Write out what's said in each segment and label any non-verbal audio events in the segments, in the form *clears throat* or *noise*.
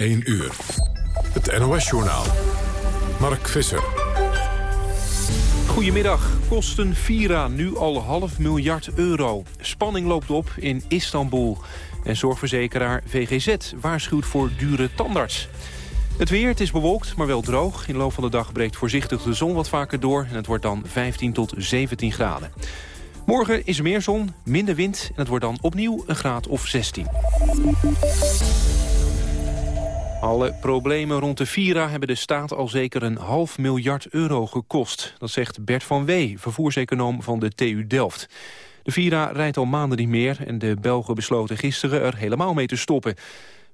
1 uur. Het NOS-journaal. Mark Visser. Goedemiddag. Kosten Vira nu al half miljard euro. Spanning loopt op in Istanbul. En zorgverzekeraar VGZ waarschuwt voor dure tandarts. Het weer, het is bewolkt, maar wel droog. In de loop van de dag breekt voorzichtig de zon wat vaker door... en het wordt dan 15 tot 17 graden. Morgen is er meer zon, minder wind en het wordt dan opnieuw een graad of 16. Alle problemen rond de Vira hebben de staat al zeker een half miljard euro gekost. Dat zegt Bert van Wee, vervoerseconoom van de TU Delft. De Vira rijdt al maanden niet meer en de Belgen besloten gisteren er helemaal mee te stoppen.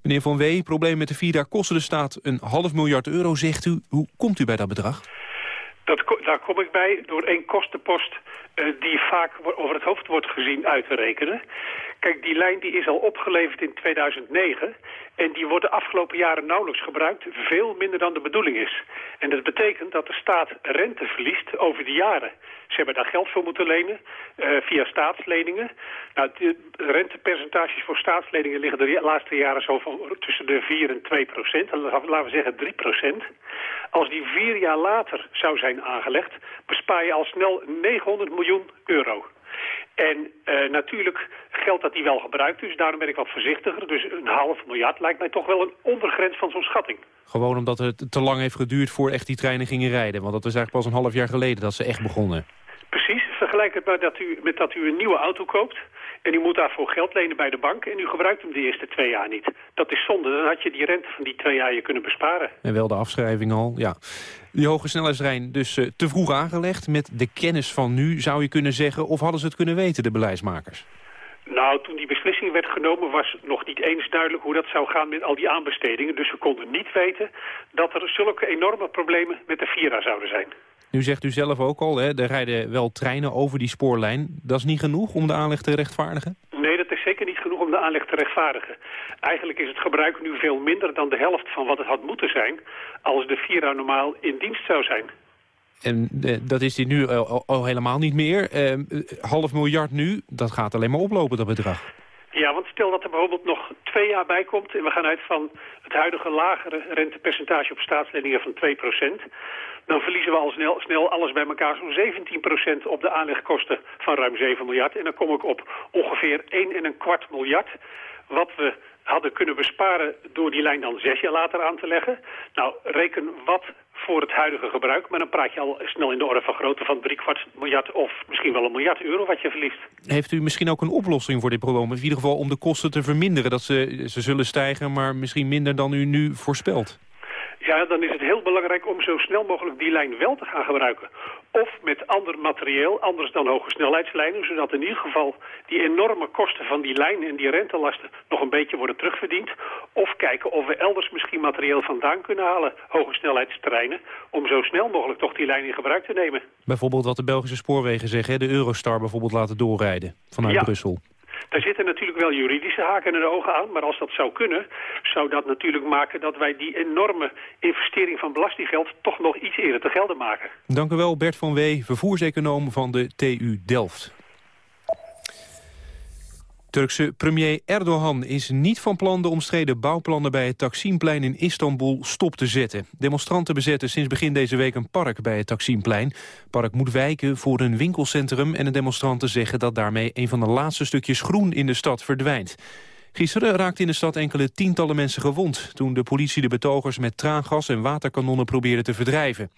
Meneer Van Wee, probleem met de Vira kosten de staat een half miljard euro, zegt u. Hoe komt u bij dat bedrag? Dat, daar kom ik bij door één kostenpost uh, die vaak over het hoofd wordt gezien uit te rekenen. Kijk, die lijn die is al opgeleverd in 2009 en die wordt de afgelopen jaren nauwelijks gebruikt, veel minder dan de bedoeling is. En dat betekent dat de staat rente verliest over de jaren. Ze hebben daar geld voor moeten lenen uh, via staatsleningen. Nou, de rentepercentages voor staatsleningen liggen de laatste jaren zo van tussen de 4 en 2 procent. Laten we zeggen 3 procent. Als die vier jaar later zou zijn aangelegd, bespaar je al snel 900 miljoen euro. En uh, natuurlijk geldt dat die wel gebruikt is. Daarom ben ik wat voorzichtiger. Dus een half miljard lijkt mij toch wel een ondergrens van zo'n schatting. Gewoon omdat het te lang heeft geduurd voor echt die treinen gingen rijden. Want dat is eigenlijk pas een half jaar geleden dat ze echt begonnen. Precies. Vergelijk het maar dat u, met dat u een nieuwe auto koopt. En u moet daarvoor geld lenen bij de bank en u gebruikt hem de eerste twee jaar niet. Dat is zonde, dan had je die rente van die twee jaar je kunnen besparen. En wel de afschrijving al, ja. Die hoge snelheidslijn dus uh, te vroeg aangelegd. Met de kennis van nu zou je kunnen zeggen, of hadden ze het kunnen weten, de beleidsmakers? Nou, toen die beslissing werd genomen was nog niet eens duidelijk hoe dat zou gaan met al die aanbestedingen. Dus we konden niet weten dat er zulke enorme problemen met de Vira zouden zijn. Nu zegt u zelf ook al, hè, er rijden wel treinen over die spoorlijn. Dat is niet genoeg om de aanleg te rechtvaardigen? Nee, dat is zeker niet genoeg om de aanleg te rechtvaardigen. Eigenlijk is het gebruik nu veel minder dan de helft van wat het had moeten zijn... als de Vira normaal in dienst zou zijn. En eh, dat is die nu al, al helemaal niet meer. Eh, half miljard nu, dat gaat alleen maar oplopen, dat bedrag. Ja, want stel dat er bijvoorbeeld nog twee jaar bij komt... en we gaan uit van het huidige lagere rentepercentage op staatsleningen van 2 dan verliezen we al snel, alles bij elkaar zo'n 17% op de aanlegkosten van ruim 7 miljard. En dan kom ik op ongeveer 1 en een kwart miljard wat we hadden kunnen besparen door die lijn dan zes jaar later aan te leggen. Nou, reken wat voor het huidige gebruik, maar dan praat je al snel in de orde van grootte van drie kwart miljard of misschien wel een miljard euro wat je verliest. Heeft u misschien ook een oplossing voor dit probleem? In ieder geval om de kosten te verminderen, dat ze, ze zullen stijgen, maar misschien minder dan u nu voorspelt. Ja, dan is het heel belangrijk om zo snel mogelijk die lijn wel te gaan gebruiken. Of met ander materieel, anders dan hoge snelheidslijnen, zodat in ieder geval die enorme kosten van die lijn en die rentelasten nog een beetje worden terugverdiend. Of kijken of we elders misschien materieel vandaan kunnen halen, hoge snelheidstreinen, om zo snel mogelijk toch die lijn in gebruik te nemen. Bijvoorbeeld wat de Belgische spoorwegen zeggen, de Eurostar bijvoorbeeld laten doorrijden vanuit ja. Brussel. Daar zitten natuurlijk wel juridische haken en ogen aan, maar als dat zou kunnen, zou dat natuurlijk maken dat wij die enorme investering van belastinggeld toch nog iets eerder te gelden maken. Dank u wel Bert van Wee, vervoerseconoom van de TU Delft. Turkse premier Erdogan is niet van plan de omstreden bouwplannen bij het Taksimplein in Istanbul stop te zetten. Demonstranten bezetten sinds begin deze week een park bij het Taksimplein. Het park moet wijken voor een winkelcentrum en de demonstranten zeggen dat daarmee een van de laatste stukjes groen in de stad verdwijnt. Gisteren raakten in de stad enkele tientallen mensen gewond... toen de politie de betogers met traangas en waterkanonnen probeerde te verdrijven.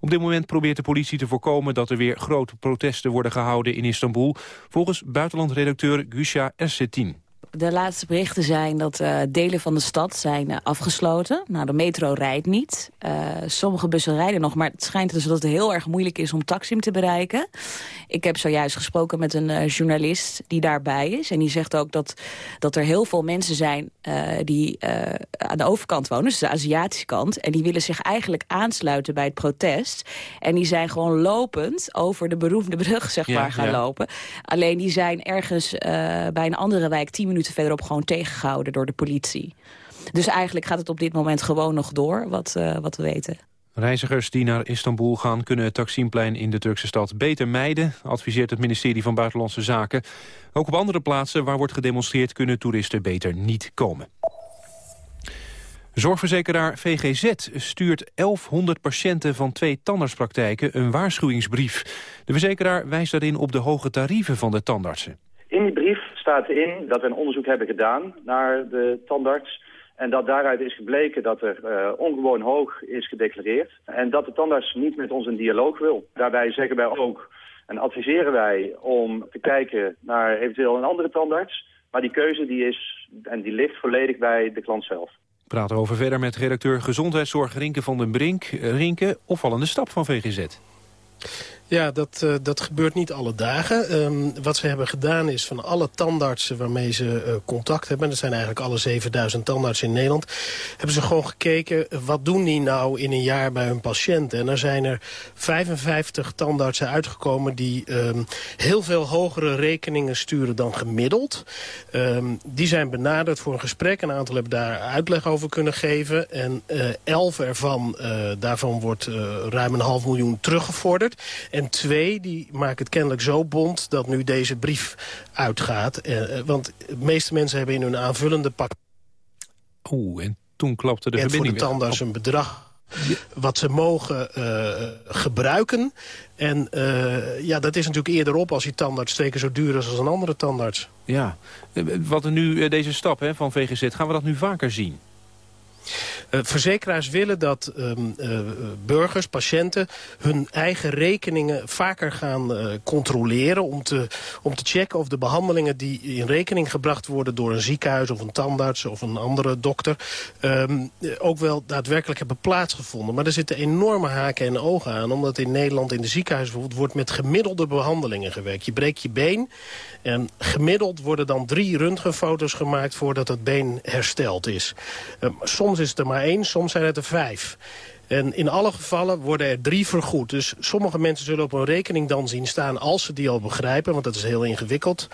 Op dit moment probeert de politie te voorkomen dat er weer grote protesten worden gehouden in Istanbul. Volgens buitenlandredacteur Gusha Ersetin de laatste berichten zijn dat uh, delen van de stad zijn uh, afgesloten. Nou, de metro rijdt niet. Uh, sommige bussen rijden nog, maar het schijnt dus dat het heel erg moeilijk is om Taksim te bereiken. Ik heb zojuist gesproken met een journalist die daarbij is. En die zegt ook dat, dat er heel veel mensen zijn die aan de overkant wonen, dus de Aziatische kant. En die willen zich eigenlijk aansluiten bij het protest. En die zijn gewoon lopend over de beroemde brug, zeg maar, gaan ja. lopen. Alleen die zijn ergens bij een andere wijk tien minuten verderop gewoon tegengehouden door de politie. Dus eigenlijk gaat het op dit moment gewoon nog door, wat, uh, wat we weten. Reizigers die naar Istanbul gaan kunnen het Taksimplein in de Turkse stad beter mijden, adviseert het ministerie van Buitenlandse Zaken. Ook op andere plaatsen waar wordt gedemonstreerd kunnen toeristen beter niet komen. Zorgverzekeraar VGZ stuurt 1100 patiënten van twee tandartspraktijken een waarschuwingsbrief. De verzekeraar wijst daarin op de hoge tarieven van de tandartsen. In die brief staat in dat we een onderzoek hebben gedaan naar de tandarts... En dat daaruit is gebleken dat er uh, ongewoon hoog is gedeclareerd. En dat de tandarts niet met ons een dialoog wil. Daarbij zeggen wij ook en adviseren wij om te kijken naar eventueel een andere tandarts. Maar die keuze die is en die ligt volledig bij de klant zelf. We praten over verder met redacteur Gezondheidszorg Rinke van den Brink. Rinke, opvallende stap van VGZ. Ja, dat, uh, dat gebeurt niet alle dagen. Um, wat ze hebben gedaan is van alle tandartsen waarmee ze uh, contact hebben... dat zijn eigenlijk alle 7000 tandartsen in Nederland... hebben ze gewoon gekeken, wat doen die nou in een jaar bij hun patiënten? En er zijn er 55 tandartsen uitgekomen... die um, heel veel hogere rekeningen sturen dan gemiddeld. Um, die zijn benaderd voor een gesprek. Een aantal hebben daar uitleg over kunnen geven. En uh, elf ervan, daarvan wordt ruim een half miljoen teruggevorderd... twee, die maken het kennelijk zo bond dat nu deze brief uitgaat. Eh, eh, want de meeste mensen hebben in hun aanvullende pak... Oeh, en toen klapte de en verbinding voor de tandarts een bedrag wat ze mogen uh, gebruiken. En uh, ja, dat is natuurlijk eerder op als die tandarts twee keer zo duur is als een andere tandarts. Ja, wat er nu, deze stap hè, van VGZ, gaan we dat nu vaker zien? Uh, verzekeraars willen dat um, uh, burgers, patiënten... hun eigen rekeningen vaker gaan uh, controleren... Om te, om te checken of de behandelingen die in rekening gebracht worden... door een ziekenhuis of een tandarts of een andere dokter... Um, ook wel daadwerkelijk hebben plaatsgevonden. Maar er zitten enorme haken en ogen aan... omdat in Nederland in de ziekenhuizen bijvoorbeeld... wordt met gemiddelde behandelingen gewerkt. Je breekt je been en gemiddeld worden dan drie röntgenfoto's gemaakt... voordat het been hersteld is. Um, soms is er maar één, soms zijn het er vijf. En in alle gevallen worden er drie vergoed. Dus sommige mensen zullen op een rekening dan zien staan... als ze die al begrijpen, want dat is heel ingewikkeld...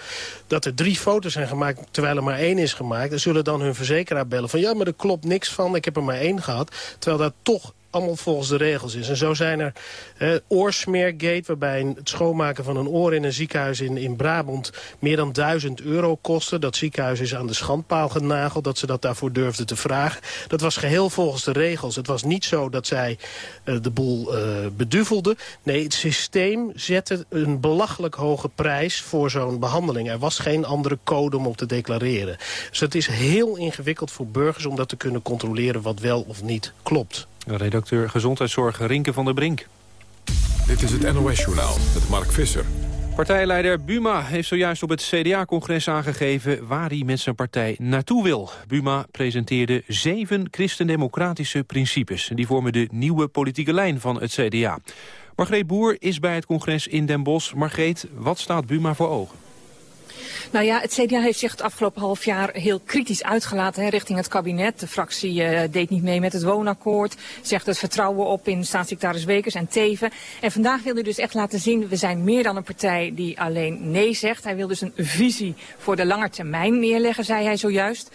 dat er drie foto's zijn gemaakt terwijl er maar één is gemaakt... en zullen dan hun verzekeraar bellen van... ja, maar er klopt niks van, ik heb er maar één gehad. Terwijl dat toch allemaal volgens de regels is. En zo zijn er eh, oorsmeergate, waarbij het schoonmaken van een oor in een ziekenhuis in, in Brabant meer dan 1000 euro kostte. Dat ziekenhuis is aan de schandpaal genageld, dat ze dat daarvoor durfden te vragen. Dat was geheel volgens de regels. Het was niet zo dat zij uh, de boel uh, beduvelden. Nee, het systeem zette een belachelijk hoge prijs voor zo'n behandeling. Er was geen andere code om op te declareren. Dus het is heel ingewikkeld voor burgers om dat te kunnen controleren wat wel of niet klopt. Redacteur Gezondheidszorg Rinke van der Brink. Dit is het NOS-journaal met Mark Visser. Partijleider Buma heeft zojuist op het CDA-congres aangegeven... waar hij met zijn partij naartoe wil. Buma presenteerde zeven christendemocratische principes. Die vormen de nieuwe politieke lijn van het CDA. Margreet Boer is bij het congres in Den Bosch. Margreet, wat staat Buma voor ogen? Nou ja, het CDA heeft zich het afgelopen half jaar heel kritisch uitgelaten hè, richting het kabinet. De fractie uh, deed niet mee met het woonakkoord. Zegt het vertrouwen op in staatssecretaris Wekers en Teven. En vandaag wil hij dus echt laten zien, we zijn meer dan een partij die alleen nee zegt. Hij wil dus een visie voor de lange termijn neerleggen, zei hij zojuist.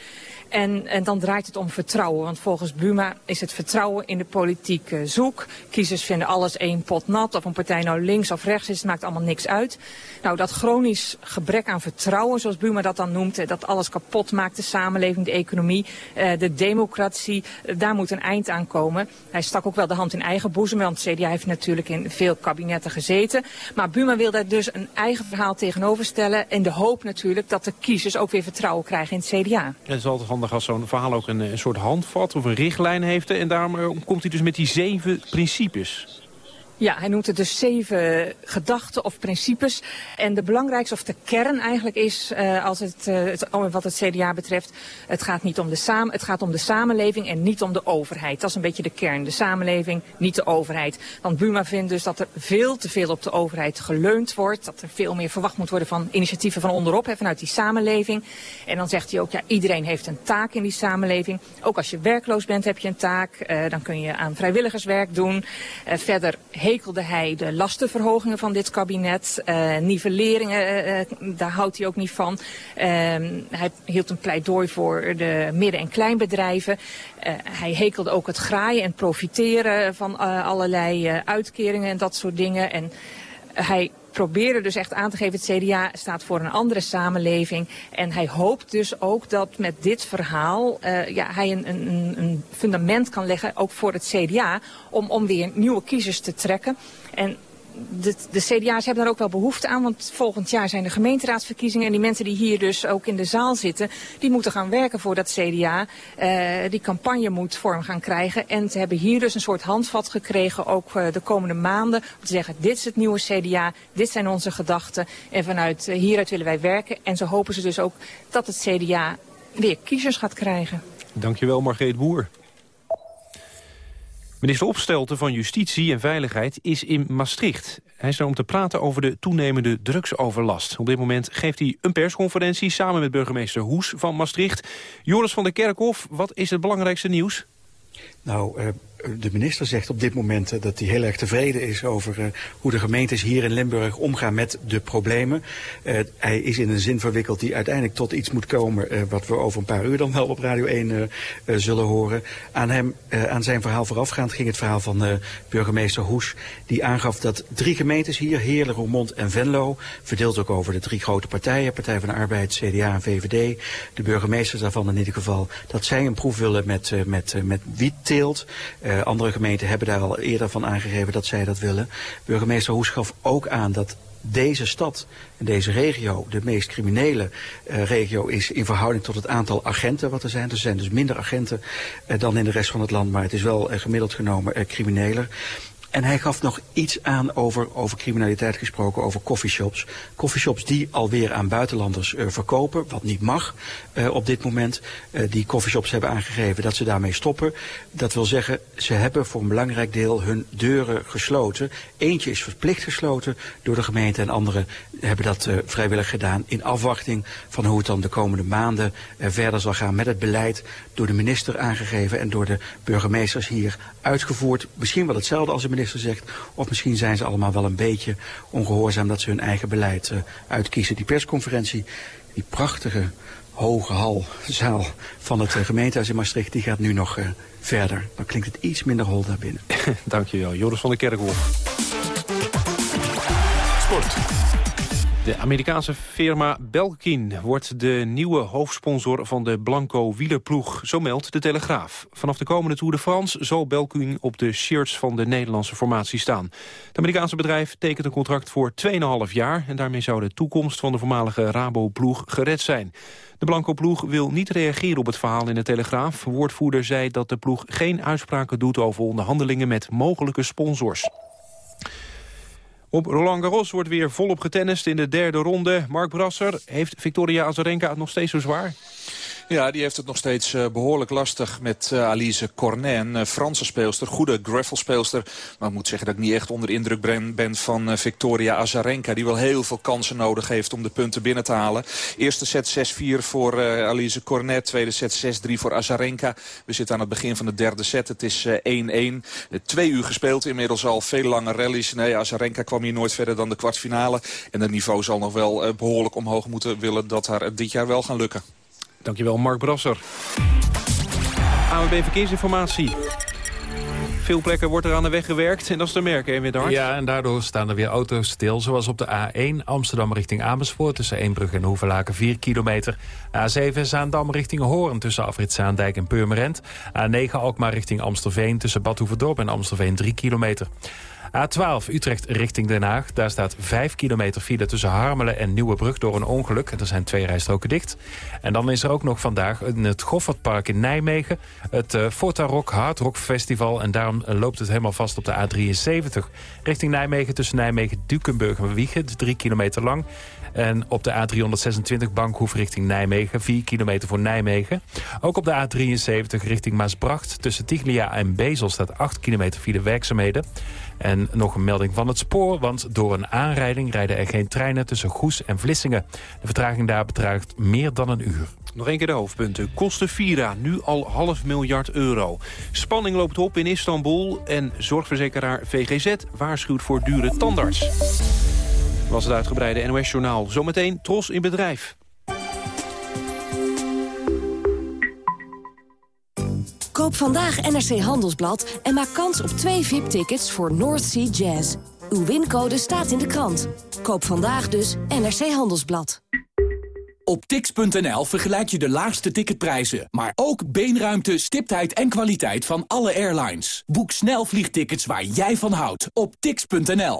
En, en, dan draait het om vertrouwen. Want volgens Buma is het vertrouwen in de politiek uh, zoek. Kiezers vinden alles één pot nat. Of een partij nou links of rechts is, het maakt allemaal niks uit. Nou, dat chronisch gebrek aan vertrouwen, zoals Buma dat dan noemt... dat alles kapot maakt, de samenleving, de economie, uh, de democratie... Daar moet een eind aan komen. Hij stak ook wel de hand in eigen boezem, want CDA heeft natuurlijk in veel kabinetten gezeten. Maar Buma wil daar dus een eigen verhaal tegenover stellen... in de hoop natuurlijk dat de kiezers ook weer vertrouwen krijgen in het CDA. Het is altijd handig als zo'n verhaal ook een, een, soort handvat of een richtlijn heeft. En daarom komt hij dus met die zeven principes. Ja, hij noemt het dus zeven gedachten of principes. En de belangrijkste of de kern eigenlijk is, uh, als het, uh, wat het CDA betreft, het gaat niet om de samen, het gaat om de samenleving en niet om de overheid. Dat is een beetje de kern. De samenleving, niet de overheid. Want Buma vindt dus dat er veel te veel op de overheid geleund wordt. Dat er veel meer verwacht moet worden van initiatieven van onderop, hè, vanuit die samenleving. En dan zegt hij ook, ja, iedereen heeft een taak in die samenleving. Ook als je werkloos bent heb je een taak. Uh, dan kun je aan vrijwilligerswerk doen. verder hekelde hij de lastenverhogingen van dit kabinet. Uh, nivelleringen, uh, daar houdt hij ook niet van. Uh, hij hield een pleidooi voor de midden- en kleinbedrijven. hij hekelde ook het graaien en profiteren van allerlei uitkeringen en dat soort dingen. En hij probeerde dus echt aan te geven, het CDA staat voor een andere samenleving. En hij hoopt dus ook dat met dit verhaal uh, ja, hij een, een, een fundament kan leggen, ook voor het CDA, om, om weer nieuwe kiezers te trekken. En de, CDA's hebben daar ook wel behoefte aan, want volgend jaar zijn de gemeenteraadsverkiezingen. En die mensen die hier dus ook in de zaal zitten, die moeten gaan werken voor dat CDA. Uh, die campagne moet vorm gaan krijgen. En ze hebben hier dus een soort handvat gekregen, ook uh, de komende maanden. Om te zeggen, dit is het nieuwe CDA, dit zijn onze gedachten. En vanuit uh, hieruit willen wij werken. En zo hopen ze dus ook dat het CDA weer kiezers gaat krijgen. Dankjewel, Margreet Boer. Minister Opstelten van Justitie en Veiligheid is in Maastricht. Hij is er om te praten over de toenemende drugsoverlast. Op dit moment geeft hij een persconferentie samen met burgemeester Hoes van Maastricht. Joris van der Kerkhof, wat is het belangrijkste nieuws? Nou, uh, de minister zegt op dit moment uh, dat hij heel erg tevreden is over uh, hoe de gemeentes hier in Limburg omgaan met de problemen. hij is in een zin verwikkeld die uiteindelijk tot iets moet komen wat we over een paar uur dan wel op Radio 1 zullen horen. Aan, hem, aan zijn verhaal voorafgaand ging het verhaal van burgemeester Hoes. Die aangaf dat drie gemeentes hier, Heerlen, Roermond en Venlo, verdeeld ook over de drie grote partijen, Partij van de Arbeid, CDA en VVD, de burgemeesters daarvan in ieder geval, dat zij een proef willen met, met, met wietteelt. Uh, andere gemeenten hebben daar al eerder van aangegeven dat zij dat willen. Burgemeester Hoes gaf ook aan dat deze stad en deze regio, de meest criminele uh, regio is in verhouding tot het aantal agenten wat er zijn. Er zijn dus minder agenten uh, dan in de rest van het land, maar het is wel gemiddeld genomen crimineler. En hij gaf nog iets aan over, over criminaliteit gesproken, over coffeeshops. Coffeeshops die alweer aan buitenlanders uh, verkopen, wat niet mag uh, op dit moment. Uh, die coffeeshops hebben aangegeven dat ze daarmee stoppen. Dat wil zeggen, ze hebben voor een belangrijk deel hun deuren gesloten. Eentje is verplicht gesloten door de gemeente en andere hebben dat vrijwillig gedaan. In afwachting van hoe het dan de komende maanden verder zal gaan met het beleid. Door de minister aangegeven en door de burgemeesters hier uitgevoerd. Misschien wel hetzelfde als de minister zegt. Of misschien zijn ze allemaal wel een beetje ongehoorzaam dat ze hun eigen beleid uh, uitkiezen. Die persconferentie, die prachtige hoge halzaal van het uh, gemeentehuis in Maastricht, die gaat nu nog uh, verder. Dan klinkt het iets minder hol daar binnen. *laughs* Dankjewel, Joris van der Kerkhof. Sport. De Amerikaanse firma Belkin wordt de nieuwe hoofdsponsor van de Blanco wielerploeg, zo meldt de Telegraaf. Vanaf de komende Tour de France zal Belkin op de shirts van de Nederlandse formatie staan. Het Amerikaanse bedrijf tekent een contract voor 2,5 jaar en daarmee zou de toekomst van de voormalige Rabo-ploeg gered zijn. De Blanco-ploeg wil niet reageren op het verhaal in de Telegraaf. Woordvoerder zei dat de ploeg geen uitspraken doet over onderhandelingen met mogelijke sponsors. Op Roland Garros wordt weer volop getennist in de derde ronde. Mark Brasser, heeft Victoria Azarenka het nog steeds zo zwaar? Ja, die heeft het nog steeds uh, behoorlijk lastig met uh, Alice Cornet, uh, Franse speelster. Goede gravel-speelster. Maar ik moet zeggen dat ik niet echt onder indruk ben, van Victoria Azarenka. Die wel heel veel kansen nodig heeft om de punten binnen te halen. Eerste set 6-4 voor Alice Cornet. Tweede set 6-3 voor Azarenka. We zitten aan het begin van de derde set. Het is 1-1. Twee uur gespeeld. Inmiddels al veel lange rallies. Nee, Azarenka kwam hier nooit verder dan de kwartfinale. En het niveau zal nog wel behoorlijk omhoog moeten willen dat haar dit jaar wel gaan lukken. Dankjewel, Mark Brasser. AWB Verkeersinformatie. Veel plekken wordt er aan de weg gewerkt en dat is te merken, Erwin Hart. Ja, en daardoor staan er weer auto's stil. Zoals op de A1 Amsterdam richting Amersfoort... tussen Eembrug en Hoevelaken 4 kilometer. A7 Zaandam richting Hoorn tussen Afrit Zaandijk en Purmerend. A9 Alkmaar richting Amstelveen tussen Bad en Amstelveen 3 kilometer. A12 Utrecht richting Den Haag. Daar staat 5 kilometer file tussen Harmelen en Nieuwebrug door een ongeluk. Er zijn twee rijstroken dicht. En dan is er ook nog vandaag in het Goffertpark in Nijmegen... het uh, Forta Rock Hard Rock Festival. En daarom loopt het helemaal vast op de A73. Richting Nijmegen tussen Nijmegen, Dukenburg en Wiegen. 3 kilometer lang. En op de A326 Bankhoef richting Nijmegen, 4 kilometer voor Nijmegen. Ook op de A73 richting Maasbracht tussen Tiglia en Bezel staat 8 kilometer file werkzaamheden. En nog een melding van het spoor, want door een aanrijding rijden er geen treinen tussen Goes en Vlissingen. De vertraging daar bedraagt meer dan een uur. Nog een keer de hoofdpunten. Kosten Vira, nu al half miljard euro. Spanning loopt op in Istanbul en zorgverzekeraar VGZ waarschuwt voor dure tandarts. Was het uitgebreide NOS-journaal. Zometeen Tros in bedrijf. Koop vandaag NRC Handelsblad en maak kans op twee VIP-tickets voor North Sea Jazz. Uw wincode staat in de krant. Koop vandaag dus NRC Handelsblad. Op tix.nl vergelijk je de laagste ticketprijzen, maar ook beenruimte, stiptheid en kwaliteit van alle airlines. Boek snel vliegtickets waar jij van houdt op tix.nl.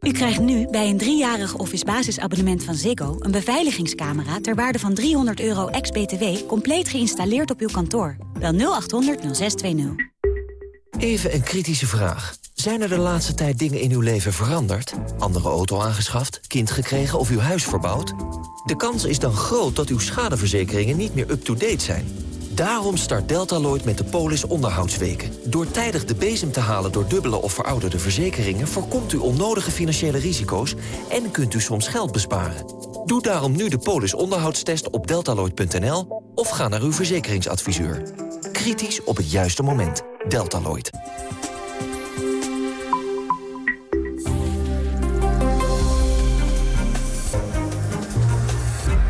U krijgt nu bij een driejarig Office basisabonnement van Ziggo... een beveiligingscamera ter waarde van 300 euro ex-BTW... compleet geïnstalleerd op uw kantoor. Bel 0800 0620. Even een kritische vraag. Zijn er de laatste tijd dingen in uw leven veranderd? Andere auto aangeschaft, kind gekregen of uw huis verbouwd? De kans is dan groot dat uw schadeverzekeringen niet meer up-to-date zijn. Daarom start Deltaloid met de Polis onderhoudsweken. Door tijdig de bezem te halen door dubbele of verouderde verzekeringen... voorkomt u onnodige financiële risico's en kunt u soms geld besparen. Doe daarom nu de Polis onderhoudstest op deltaloid.nl... of ga naar uw verzekeringsadviseur. Kritisch op het juiste moment. Deltaloid.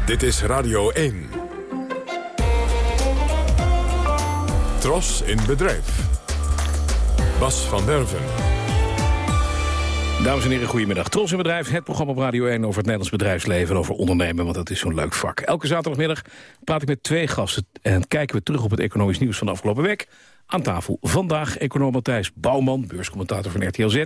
Dit is Radio 1. Tros in bedrijf. Bas van Derven. Dames en heren, goedemiddag. Tros in Bedrijf, het programma op Radio 1 over het Nederlands bedrijfsleven en over ondernemen, want dat is zo'n leuk vak. Elke zaterdagmiddag praat ik met twee gasten en kijken we terug op het economisch nieuws van de afgelopen week. Aan tafel vandaag econoom Matthijs Bouwman, beurscommentator van RTL Z...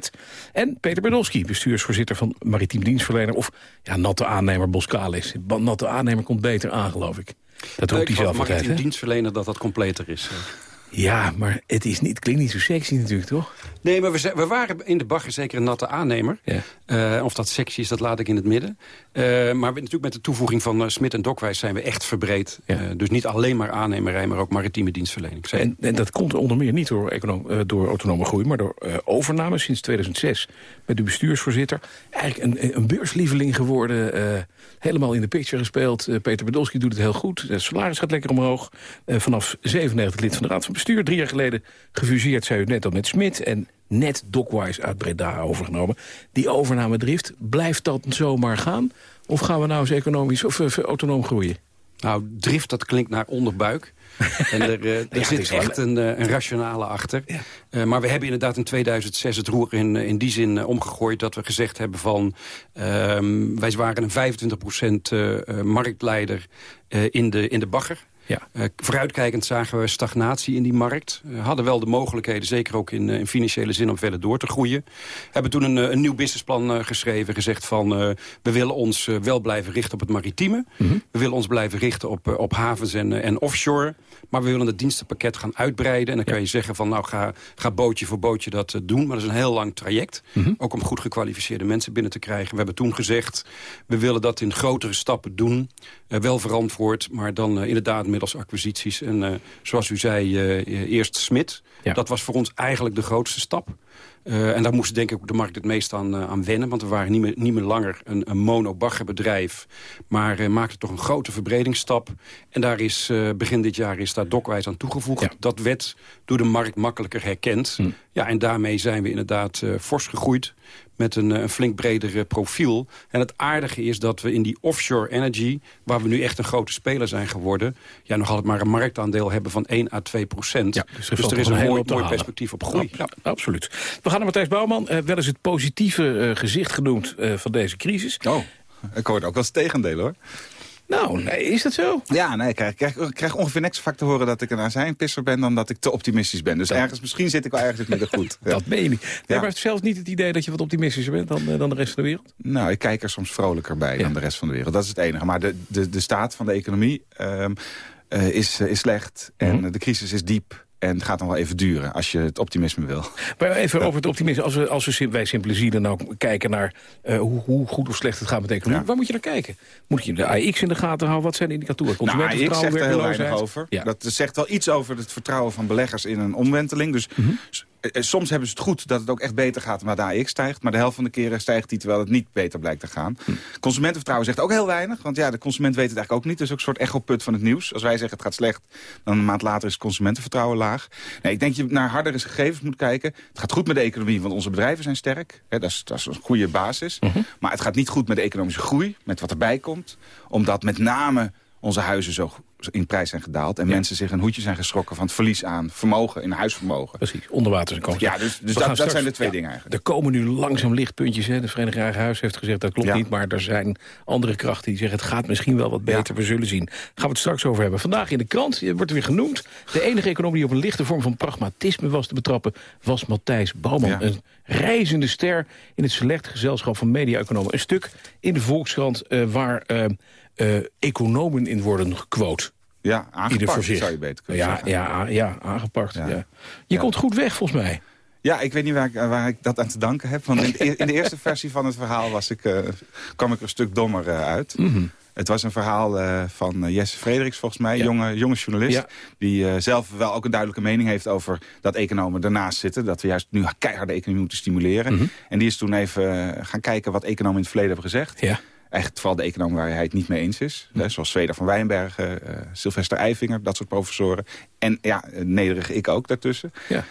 en Peter Berdolski, bestuursvoorzitter van Maritiem Dienstverlener... of ja, natte aannemer Boskalis. Natte aannemer komt beter aan, geloof ik. Dat roept hij zelf altijd, Maritiem dienstverlener dat dat completer is. Ja, maar het is niet, klinkt niet zo sexy natuurlijk, toch? Nee, maar we, waren in de bagger zeker een natte aannemer. Eh, of dat sexy is, dat laat ik in het midden. Eh, maar we, natuurlijk met de toevoeging van eh, Smit en Dokwijs zijn we echt verbreed. Dus niet alleen maar aannemerij, maar ook maritieme dienstverlening. Zeker. En, en dat komt onder meer niet door, door autonome groei... maar door overname sinds 2006 met de bestuursvoorzitter. Eigenlijk een, een beurslieveling geworden. helemaal in de picture gespeeld. Peter Bedolski doet het heel goed. Het salaris gaat lekker omhoog. Vanaf 97 lid van de Raad van Bestuur. Drie jaar geleden gefuseerd, zei u net al, met Smit... en net Dockwise uit Breda overgenomen. Die overnamedrift, blijft dat zomaar gaan? Of gaan we nou eens economisch of eh, autonoom groeien? Nou, drift, dat klinkt naar onderbuik. *laughs* en er, eh, er zit echt een, eh, een rationale achter. Maar we hebben inderdaad in 2006 het roer in, in die zin omgegooid... dat we gezegd hebben van... ehm, wij waren een 25% eh, eh, marktleider in, de, in de bagger. Ja. Eh, vooruitkijkend zagen we stagnatie in die markt. We hadden wel de mogelijkheden, zeker ook in, eh, in financiële zin... om verder door te groeien. Hebben toen een, eh, een nieuw businessplan eh, geschreven. Gezegd van, eh, we willen ons eh, wel blijven richten op het maritieme. We willen ons blijven richten op, eh, op havens en, eh, en offshore. Maar we willen het dienstenpakket gaan uitbreiden. En dan kan je zeggen van, nou ga, ga bootje voor bootje dat eh, doen. Maar dat is een heel lang traject. Ook om goed gekwalificeerde mensen binnen te krijgen. We hebben toen gezegd, we willen dat in grotere stappen doen. Eh, wel verantwoord, maar dan eh, inderdaad middels acquisities. En eh, zoals u zei, eerst Smit. Dat was voor ons eigenlijk de grootste stap. En daar moest denk ik de markt het meest aan, aan wennen. Want we waren niet meer, niet meer langer een, een monobaggerbedrijf. Maar eh, maakten toch een grote verbredingsstap. En daar is begin dit jaar is daar Dokwijs aan toegevoegd. Dat werd door de markt makkelijker herkend. Ja, en daarmee zijn we inderdaad fors gegroeid met een, eh, een flink breder eh, profiel. En het aardige is dat we in die offshore energy... waar we nu echt een grote speler zijn geworden... ja, nog altijd maar een marktaandeel hebben van 1 à 2 procent. dus valt er nog is een een hele mooi, mooi perspectief op groei. Ja, absoluut. We gaan naar Matthijs Bouwman. Eh, wel eens het positieve eh, gezicht genoemd eh, van deze crisis. Oh, ik hoor ook wel eens tegendeel hoor. Nou, nee, is dat zo? Ja, nee, ik krijg, krijg, ik krijg ongeveer zo vaak te horen dat ik een azijnpisser ben... dan dat ik te optimistisch ben. Dus ergens, misschien zit ik wel ergens in het midden goed. *laughs* Ja. Dat meen je niet. Nee, maar heeft zelfs niet het idee dat je wat optimistischer bent dan, eh, dan de rest van de wereld? Nou, ik kijk er soms vrolijker bij dan de rest van de wereld. Dat is het enige. Maar de, de, de staat van de economie ehm, eh, is, eh, is slecht. En Mhm. de crisis is diep. En het gaat nog wel even duren als je het optimisme wil. Maar even over het optimisme. Als we, als we wij simpele nou kijken naar eh, hoe, hoe goed of slecht het gaat met de economie. Waar moet je naar kijken? Moet je de AX in de gaten houden? Wat zijn de indicatoren? Nou, ik Consumentenvertrouwen, zeg er heel weinig over. Dat zegt wel iets over het vertrouwen van beleggers in een omwenteling. Dus Mhm. Soms hebben ze het goed dat het ook echt beter gaat omdat de AX stijgt. Maar de helft van de keren stijgt hij terwijl het niet beter blijkt te gaan. Hm. Consumentenvertrouwen zegt ook heel weinig. Want ja, de consument weet het eigenlijk ook niet. Is ook een soort echoput van het nieuws. Als wij zeggen het gaat slecht, dan een maand later is het consumentenvertrouwen laag. Nee, ik denk dat je naar hardere gegevens moet kijken. Het gaat goed met de economie, want onze bedrijven zijn sterk. dat, is, dat, is, een goede basis. Mhm. Maar het gaat niet goed met de economische groei, met wat erbij komt. Omdat met name onze huizen zo in prijs zijn gedaald. En mensen zich een hoedje zijn geschrokken van het verlies aan vermogen, in huisvermogen. Precies, onderwater en Ja, dus, dus dat, dat, zijn de twee dingen eigenlijk. Er komen nu langzaam lichtpuntjes. Hè. De Vereniging Eigen Huis heeft gezegd dat klopt niet. Maar er zijn andere krachten die zeggen het gaat misschien wel wat beter. We zullen zien. Gaan we het straks over hebben. Vandaag in de krant, wordt er weer genoemd. De enige economie die op een lichte vorm van pragmatisme was te betrappen... was Matthijs Bouwman. Een reizende ster in het select gezelschap van media-economen. Een stuk in de Volkskrant uh, waar... Uh, uh, economen in worden gequote. Ja, aangepakt zou je beter kunnen ja, zeggen. Ja, ja aangepakt. Ja. Je komt goed weg volgens mij. Ja, ik weet niet waar ik, waar ik dat aan te danken heb. Want in, de, in de eerste versie van het verhaal was ik, uh, kwam ik er een stuk dommer uh, uit. Mm Het was een verhaal uh, van Jesse Frederiks, volgens mij, jonge, jonge journalist. Ja. Die zelf wel ook een duidelijke mening heeft over dat economen ernaast zitten. Dat we juist nu keihard de economie moeten stimuleren. Mm -hmm. En die is toen even gaan kijken wat economen in het verleden hebben gezegd. Ja eigenlijk vooral de economen waar hij het niet mee eens is. Hè, zoals Zweder van Wijnbergen, uh, Sylvester Eifinger, dat soort professoren. En ja, nederig ik ook daartussen. Ja.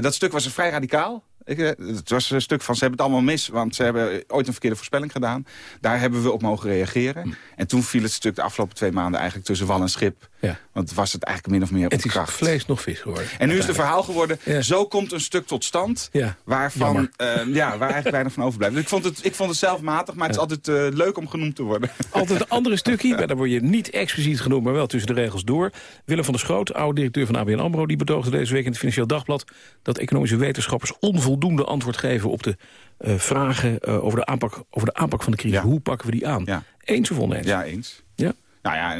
Dat stuk was vrij radicaal. Ik, het was een stuk van, ze hebben het allemaal mis, want ze hebben ooit een verkeerde voorspelling gedaan. Daar hebben we op mogen reageren. Hm. En toen viel het stuk de afgelopen twee maanden eigenlijk tussen wal en schip. Ja. Want was het eigenlijk min of meer op het kracht. vlees nog vis geworden. En nu is het verhaal geworden, zo komt een stuk tot stand... Ja. Waarvan, uh, ja, waar eigenlijk *laughs* weinig van overblijft. Dus ik vond het, ik vond het zelfmatig, maar het is altijd uh, leuk om genoemd te worden. *laughs* Altijd een andere stukje, maar daar word je niet expliciet genoemd... maar wel tussen de regels door. Willem van der Schroot, oud-directeur van ABN AMRO... die betoogde deze week in het Financieel Dagblad... dat economische wetenschappers onvoldoende antwoord geven op de uh, vragen over, de aanpak, over de aanpak van de crisis. Hoe pakken we die aan? Eens of oneens? Ja, eens. Nou ja,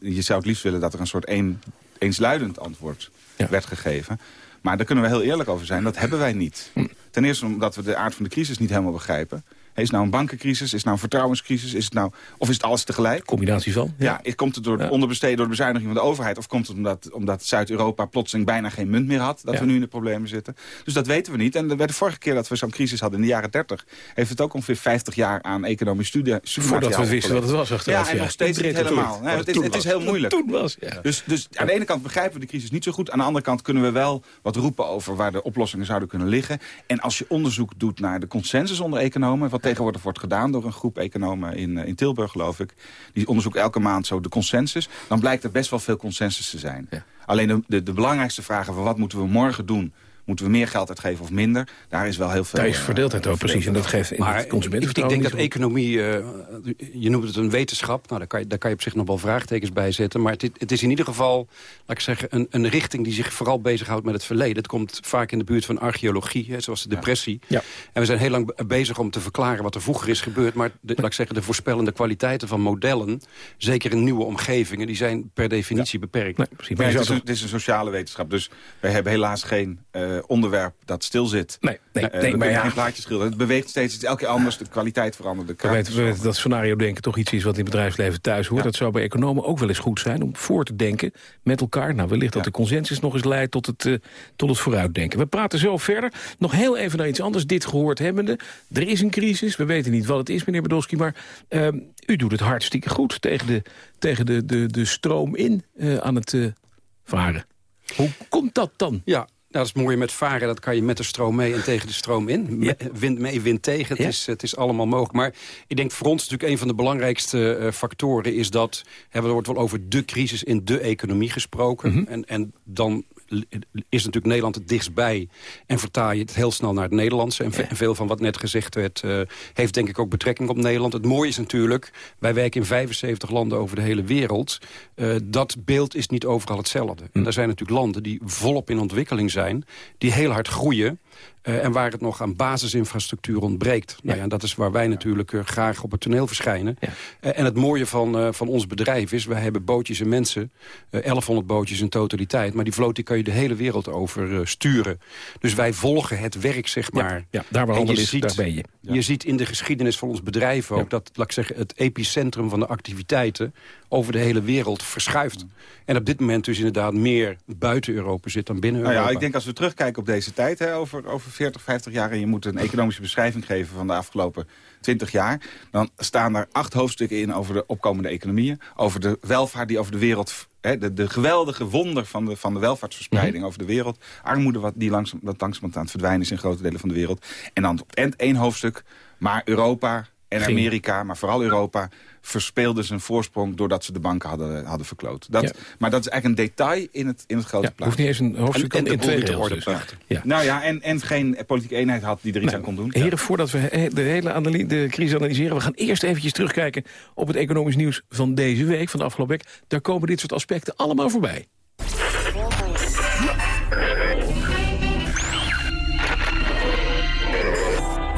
je zou het liefst willen dat er een soort een, eensluidend antwoord ja. werd gegeven. Maar daar kunnen we heel eerlijk over zijn. Dat hebben wij niet. Hm. Ten eerste omdat we de aard van de crisis niet helemaal begrijpen. Is het nou een bankencrisis? Is het nou een vertrouwenscrisis? Is het nou, of is het alles tegelijk? Combinatie van. Ja, ja komt het door het ja. onderbesteden, door de bezuiniging van de overheid... of komt het omdat, omdat Zuid-Europa plotseling bijna geen munt meer had... dat ja. we nu in de problemen zitten? Dus dat weten we niet. En de vorige keer dat we zo'n crisis hadden, in de jaren 30... heeft het ook ongeveer 50 jaar aan economisch studie Voordat we wisten wat het was achteraf. Ja, en nog steeds niet helemaal. Nee, het, is, het is heel moeilijk. Toen was, Dus, dus aan de ene kant begrijpen we de crisis niet zo goed. Aan de andere kant kunnen we wel wat roepen over... waar de oplossingen zouden kunnen liggen. En als je onderzoek doet naar de consensus onder economen... wat tegenwoordig wordt gedaan door een groep economen in, in Tilburg, geloof ik. Die onderzoeken elke maand zo de consensus. Dan blijkt er best wel veel consensus te zijn. Ja. Alleen de, de, de belangrijkste vragen van wat moeten we morgen doen Moeten we meer geld uitgeven of minder? Daar is wel heel veel... Daar is verdeeldheid over, precies. En dat geeft in maar consumenten Ik denk dat economie, uh, je noemt het een wetenschap. Nou, daar kan, je, daar kan je op zich nog wel vraagtekens bij zetten. Maar het, het is in ieder geval, laat ik zeggen, een, een richting die zich vooral bezighoudt met het verleden. Het komt vaak in de buurt van archeologie, hè, zoals de depressie. Ja. En we zijn heel lang bezig om te verklaren wat er vroeger is gebeurd. Maar de, laat ik zeggen, de voorspellende kwaliteiten van modellen, zeker in nieuwe omgevingen, die zijn per definitie ja. beperkt. Nee, precies. Maar het, is een, het, is een, sociale wetenschap, dus wij hebben helaas geen... Uh, onderwerp dat stilzit. Nee, nee, uh, nee maar ja. geen plaatjes schilderen. Het beweegt steeds, het is elke keer anders, de kwaliteit verandert. De we weten, we weten dat scenario denken toch iets is wat in het bedrijfsleven thuis hoort. Ja. Dat zou bij economen ook wel eens goed zijn om voor te denken met elkaar. Nou, wellicht dat de consensus nog eens leidt tot het, uh, tot het vooruitdenken. We praten zo verder. Nog heel even naar iets anders. Dit gehoord hebbende. Er is een crisis. We weten niet wat het is, meneer Bedolski. Maar uh, u doet het hartstikke goed tegen de, tegen de, de, de stroom in aan het varen. Hoe komt dat dan? Ja, dat is mooi met varen, dat kan je met de stroom mee en tegen de stroom in. Ja. Wind mee, wind tegen, het, is, het is allemaal mogelijk. Maar ik denk voor ons natuurlijk een van de belangrijkste uh, factoren... is dat, hè, er wordt wel over de crisis in de economie gesproken. Mm -hmm. en, en dan is natuurlijk Nederland het dichtstbij... en vertaal je het heel snel naar het Nederlandse. En ja. veel van wat net gezegd werd, uh, heeft denk ik ook betrekking op Nederland. Het mooie is natuurlijk, wij werken in 75 landen over de hele wereld. Uh, dat beeld is niet overal hetzelfde. Hm. En er zijn natuurlijk landen die volop in ontwikkeling zijn... die heel hard groeien en waar het nog aan basisinfrastructuur ontbreekt. Nou ja, dat is waar wij natuurlijk graag op het toneel verschijnen. en het mooie van, van ons bedrijf is, wij hebben bootjes en mensen. 1100 bootjes in totaliteit. Maar die vloot die kan je de hele wereld over sturen. Dus wij volgen het werk, zeg maar. Ja, daar waar handel is, ziet, daar ben je. Je ziet in de geschiedenis van ons bedrijf ook... dat laat ik zeggen, het epicentrum van de activiteiten over de hele wereld verschuift. En op dit moment dus inderdaad meer buiten Europa zit dan binnen Europa. Nou ja, ik denk als we terugkijken op deze tijd, hè, over, over 40, 50 jaar... en je moet een economische beschrijving geven van de afgelopen 20 jaar... dan staan er acht hoofdstukken in over de opkomende economieën... over de welvaart die over de wereld... Hè, de, de geweldige wonder van de, van de welvaartsverspreiding mhm. over de wereld. Armoede wat, die langzaam, dat langzaam aan het verdwijnen is in grote delen van de wereld. En dan op het één hoofdstuk, maar Europa en Amerika, maar vooral Europa verspeelden zijn voorsprong... doordat ze de banken hadden, hadden verkloot. Dat, Maar dat is eigenlijk een detail in het, in het grote ja, plaatje. hoeft niet eens een hoofdstuk en, en in twee orde. Dus. Ja. Nou ja, en, en geen politieke eenheid had die er iets nou, aan kon doen. Heren, voordat we de hele de crisis analyseren... we gaan eerst eventjes terugkijken op het economisch nieuws van deze week, van de afgelopen week. Daar komen dit soort aspecten allemaal voorbij.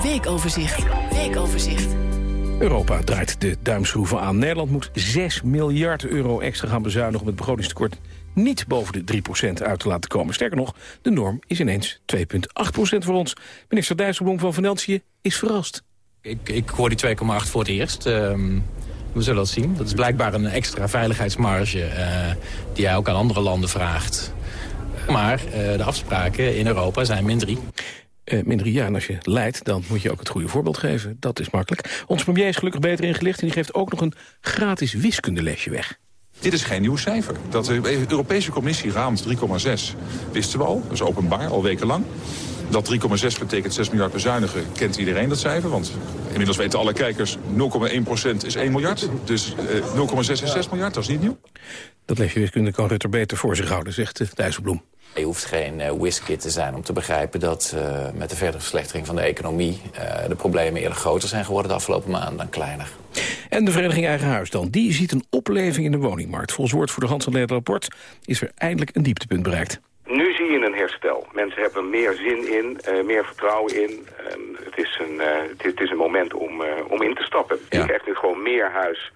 Weekoverzicht. Weekoverzicht. Europa draait de duimschroeven aan. Nederland moet 6 miljard euro extra gaan bezuinigen... om het begrotingstekort niet boven de 3% uit te laten komen. Sterker nog, de norm is ineens 2,8% voor ons. Minister Dijsselbloem van Financiën is verrast. Ik, ik hoor die 2,8 voor het eerst. Ehm, we zullen dat zien. Dat is blijkbaar een extra veiligheidsmarge... Uh, die hij ook aan andere landen vraagt. Maar uh, de afspraken in Europa zijn min 3 uh, minder jaar. En als je leidt, dan moet je ook het goede voorbeeld geven. Dat is makkelijk. Ons premier is gelukkig beter ingelicht... en die geeft ook nog een gratis wiskundelesje weg. Dit is geen nieuw cijfer. Dat de Europese Commissie raamt 3,6 wisten we al. Dat is openbaar, al wekenlang. Dat 3,6 betekent 6 miljard bezuinigen, kent iedereen dat cijfer. Want inmiddels weten alle kijkers, 0,1% is 1 miljard. Dus uh, 0,6 is 6 miljard, dat is niet nieuw. Dat lesje wiskunde kan Rutte beter voor zich houden, zegt uh, Dijsselbloem. Je hoeft geen uh, whisky te zijn om te begrijpen dat uh, met de verdere verslechtering van de economie... Uh, de problemen eerder groter zijn geworden de afgelopen maanden dan kleiner. En de vereniging Eigen Huis dan, die ziet een opleving in de woningmarkt. Volgens woord voor de Hans rapport is er eindelijk een dieptepunt bereikt. Nu zie je een herstel. Mensen hebben meer zin in, meer vertrouwen in. het, is een, het, is, het, is een moment om, om in te stappen. Ja. Je krijgt nu gewoon meer huis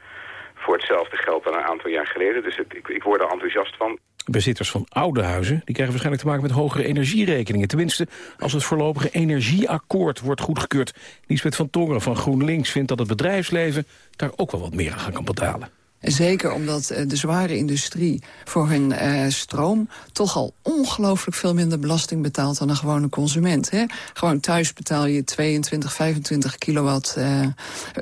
voor hetzelfde geld dan een aantal jaar geleden. Dus ik, ik word er enthousiast van. Bezitters van oude huizen die krijgen waarschijnlijk te maken met hogere energierekeningen. Tenminste, als het voorlopige energieakkoord wordt goedgekeurd. Lisbeth van Tongeren van GroenLinks vindt dat het bedrijfsleven daar ook wel wat meer aan kan betalen. Zeker omdat uh, de zware industrie voor hun uh, stroom... toch al ongelooflijk veel minder belasting betaalt dan een gewone consument. Hè? Gewoon thuis betaal je 22, 25 kilowatt, uh,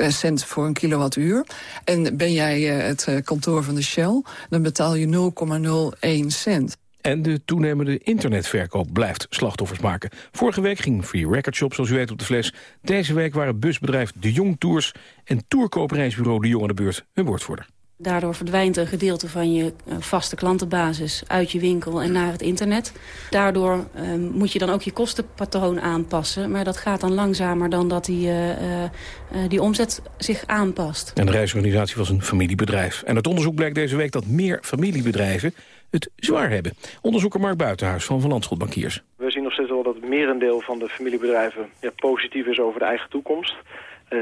cent voor een kilowattuur. En ben jij het kantoor van de Shell, dan betaal je 0,01 cent. En de toenemende internetverkoop blijft slachtoffers maken. Vorige week ging Free Record Shop, zoals u weet, op de fles. Deze week waren busbedrijf De Jong Tours en tourkoopreisbureau De Jong aan de beurt hun woordvoerder. Daardoor verdwijnt een gedeelte van je eh, vaste klantenbasis uit je winkel en naar het internet. Daardoor um, moet je dan ook je kostenpatroon aanpassen. Maar dat gaat dan langzamer dan dat die, uh, uh, die omzet zich aanpast. En de reisorganisatie was een familiebedrijf. En het onderzoek blijkt deze week dat meer familiebedrijven het zwaar hebben. Onderzoeker Mark Buitenhuis van Van Landschot Bankiers. We zien nog steeds wel dat het merendeel van de familiebedrijven ja, positief is over de eigen toekomst. Uh,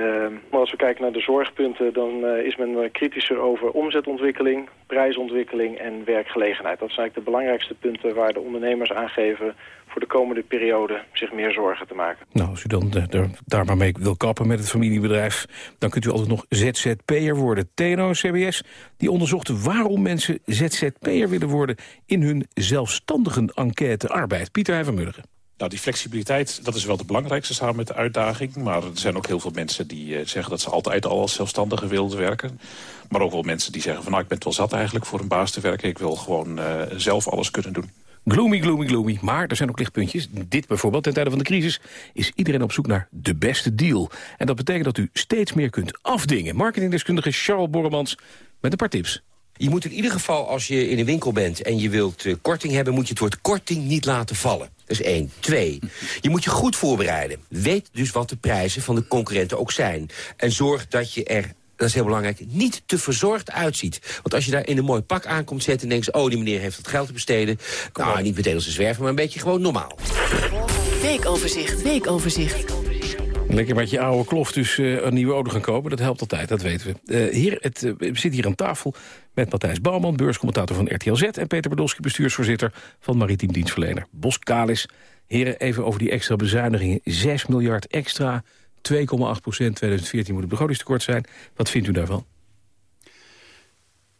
maar als we kijken naar de zorgpunten, dan uh, is men kritischer over omzetontwikkeling, prijsontwikkeling en werkgelegenheid. Dat zijn eigenlijk de belangrijkste punten waar de ondernemers aangeven voor de komende periode zich meer zorgen te maken. Nou, als u dan de, daar maar mee wil kappen met het familiebedrijf... dan kunt u altijd nog ZZP'er worden. TNO-CBS die onderzocht waarom mensen ZZP'er willen worden... in hun zelfstandige enquête arbeid. Pieter Heijvermulligen. Nou, die flexibiliteit, dat is wel de belangrijkste samen met de uitdaging. Maar er zijn ook heel veel mensen die uh, zeggen dat ze altijd al als zelfstandige wilden werken. Maar ook wel mensen die zeggen van nou, ik ben het wel zat eigenlijk voor een baas te werken. Ik wil gewoon uh, zelf alles kunnen doen. Gloomy, gloomy, gloomy. Maar er zijn ook lichtpuntjes. Dit bijvoorbeeld, ten tijde van de crisis is iedereen op zoek naar de beste deal. En dat betekent dat u steeds meer kunt afdingen. Marketingdeskundige Charles Borremans met een paar tips. Je moet in ieder geval, als je in een winkel bent en je wilt uh, korting hebben... moet je het woord korting niet laten vallen. Dat is één. Twee, je moet je goed voorbereiden. Weet dus wat de prijzen van de concurrenten ook zijn. En zorg dat je er dat is heel belangrijk, niet te verzorgd uitziet. Want als je daar in een mooi pak aankomt zetten... en denkt, oh, die meneer heeft het geld te besteden... nou, niet meteen als een zwerver, maar een beetje gewoon normaal. Weekoverzicht. Weekoverzicht. Lekker met je oude klof dus uh, een nieuwe auto gaan kopen. Dat helpt altijd, dat weten we. Uh, hier, het, uh, we zitten hier aan tafel met Matthijs Bouwman... beurscommentator van RTL Z... en Peter Bedolski, bestuursvoorzitter van Maritiem Dienstverlener. Bos Kalis. Heren, even over die extra bezuinigingen. 6 miljard extra, 2,8 procent. 2014 moet het begrotingstekort zijn. Wat vindt u daarvan?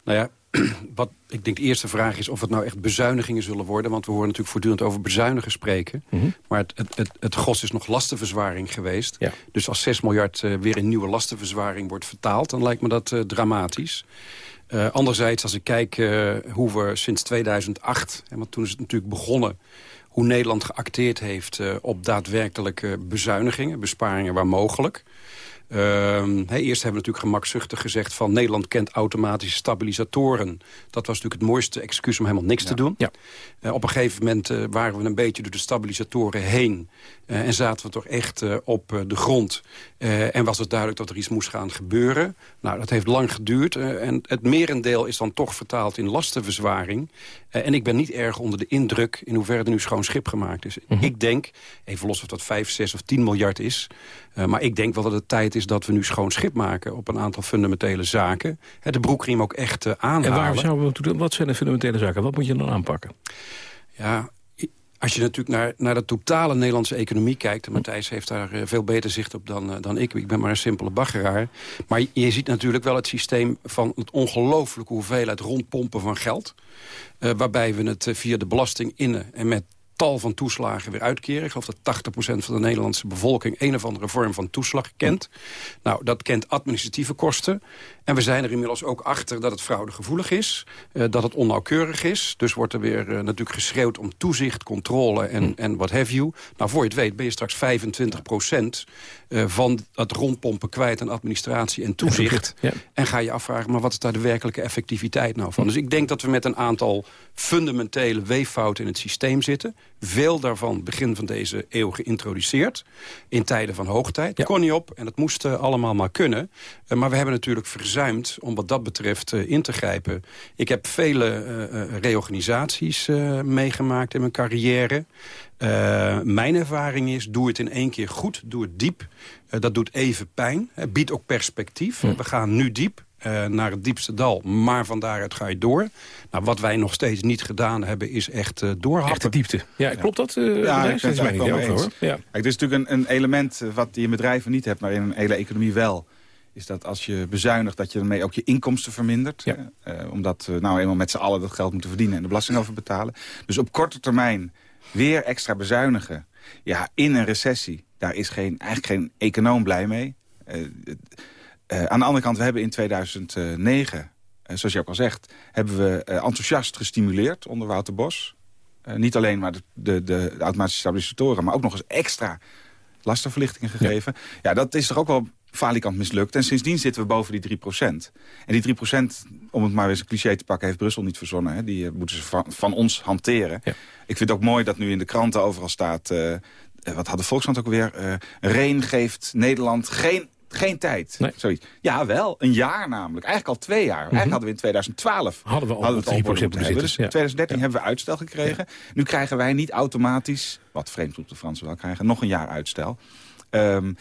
Nou ja, *clears throat* wat ik denk de eerste vraag is of het nou echt bezuinigingen zullen worden. Want we horen natuurlijk voortdurend over bezuinigen spreken. Mhm. Maar het, het, het, het gros is nog lastenverzwaring geweest. Dus als 6 miljard uh, weer in nieuwe lastenverzwaring wordt vertaald... dan lijkt me dat uh, dramatisch. Uh, anderzijds, als ik kijk hoe we sinds 2008... want toen is het natuurlijk begonnen hoe Nederland geacteerd heeft op daadwerkelijke bezuinigingen, besparingen waar mogelijk. Uh, eerst hebben we natuurlijk gemakzuchtig gezegd van Nederland kent automatische stabilisatoren. Dat was natuurlijk het mooiste excuus om helemaal niks te doen. Ja. Uh, op een gegeven moment uh, waren we een beetje door de stabilisatoren heen. En zaten we toch echt op de grond. en was het duidelijk dat er iets moest gaan gebeuren. Nou, dat heeft lang geduurd. en het merendeel is dan toch vertaald in lastenverzwaring. En ik ben niet erg onder de indruk in hoeverre er nu schoon schip gemaakt is. Mhm. Ik denk, even los of dat 5, 6 of 10 miljard is... maar ik denk wel dat het tijd is dat we nu schoon schip maken... op een aantal fundamentele zaken. de broekriem ook echt uh, aanhalen. En waar zouden we doen? Wat zijn de fundamentele zaken? Wat moet je dan aanpakken? Ja, als je natuurlijk naar, naar de totale Nederlandse economie kijkt... en Matthijs heeft daar uh, veel beter zicht op dan, uh, dan ik. Ik ben maar een simpele baggeraar. Maar je ziet natuurlijk wel het systeem van het ongelooflijke hoeveelheid rondpompen van geld. Uh, waarbij we het via de belasting innen en met tal van toeslagen weer uitkeren. Ik geloof dat 80% van de Nederlandse bevolking... een of andere vorm van toeslag kent. Nou, dat kent administratieve kosten. En we zijn er inmiddels ook achter dat het fraudegevoelig is. Uh, dat het onnauwkeurig is. Dus wordt er weer uh, natuurlijk geschreeuwd om toezicht, controle en, hm. en wat have you. Nou, voor je het weet ben je straks 25 procent uh, van dat rondpompen kwijt aan administratie en toezicht. Ja. En ga je afvragen, maar wat is daar de werkelijke effectiviteit nou van? Hm. Dus ik denk dat we met een aantal fundamentele weeffouten in het systeem zitten. Veel daarvan begin van deze eeuw geïntroduceerd. In tijden van hoogtijd. Ja. Kon niet op en dat moest allemaal maar kunnen. maar we hebben natuurlijk verzuimd om wat dat betreft uh, in te grijpen. Ik heb vele reorganisaties meegemaakt in mijn carrière. mijn ervaring is, doe het in één keer goed, doe het diep. dat doet even pijn, biedt ook perspectief. We gaan nu diep. Naar het diepste dal, maar van daaruit ga je door. Nou, wat wij nog steeds niet gedaan hebben, is echt uh, doorhappen. Echt de diepte. Ja, klopt dat? Uh, ja, dat is mijn idee hoor. Ja. Kijk, is natuurlijk een, een element wat je in bedrijven niet hebt, maar in een hele economie wel is dat als je bezuinigt... dat je daarmee ook je inkomsten vermindert. Ja. Uh, omdat we nou eenmaal met z'n allen dat geld moeten verdienen... en de belasting over betalen. Dus op korte termijn weer extra bezuinigen. Ja, in een recessie, daar is geen, eigenlijk geen econoom blij mee. Uh, uh, aan de andere kant, we hebben in 2009... zoals je ook al zegt, hebben we enthousiast gestimuleerd onder Wouter Bos. niet alleen maar de, de, de, automatische stabilisatoren... maar ook nog eens extra lastenverlichtingen gegeven. Ja. ja, dat is toch ook wel falikant mislukt. En sindsdien zitten we boven die 3% En die 3% om het maar eens een cliché te pakken, heeft Brussel niet verzonnen. Hè. Die moeten ze van, van, ons hanteren. Ik vind het ook mooi dat nu in de kranten overal staat... Wat had de Volkskrant ook weer? Reen geeft Nederland geen geen tijd. Nee. Zoiets. Ja, wel. Een jaar namelijk. Eigenlijk al twee jaar. Eigenlijk mhm. hadden we in 2012 hadden we al hadden we het al Dus in 2013 hebben we uitstel gekregen. Nu krijgen wij niet automatisch, wat vreemd op de Fransen wel krijgen, nog een jaar uitstel. Um,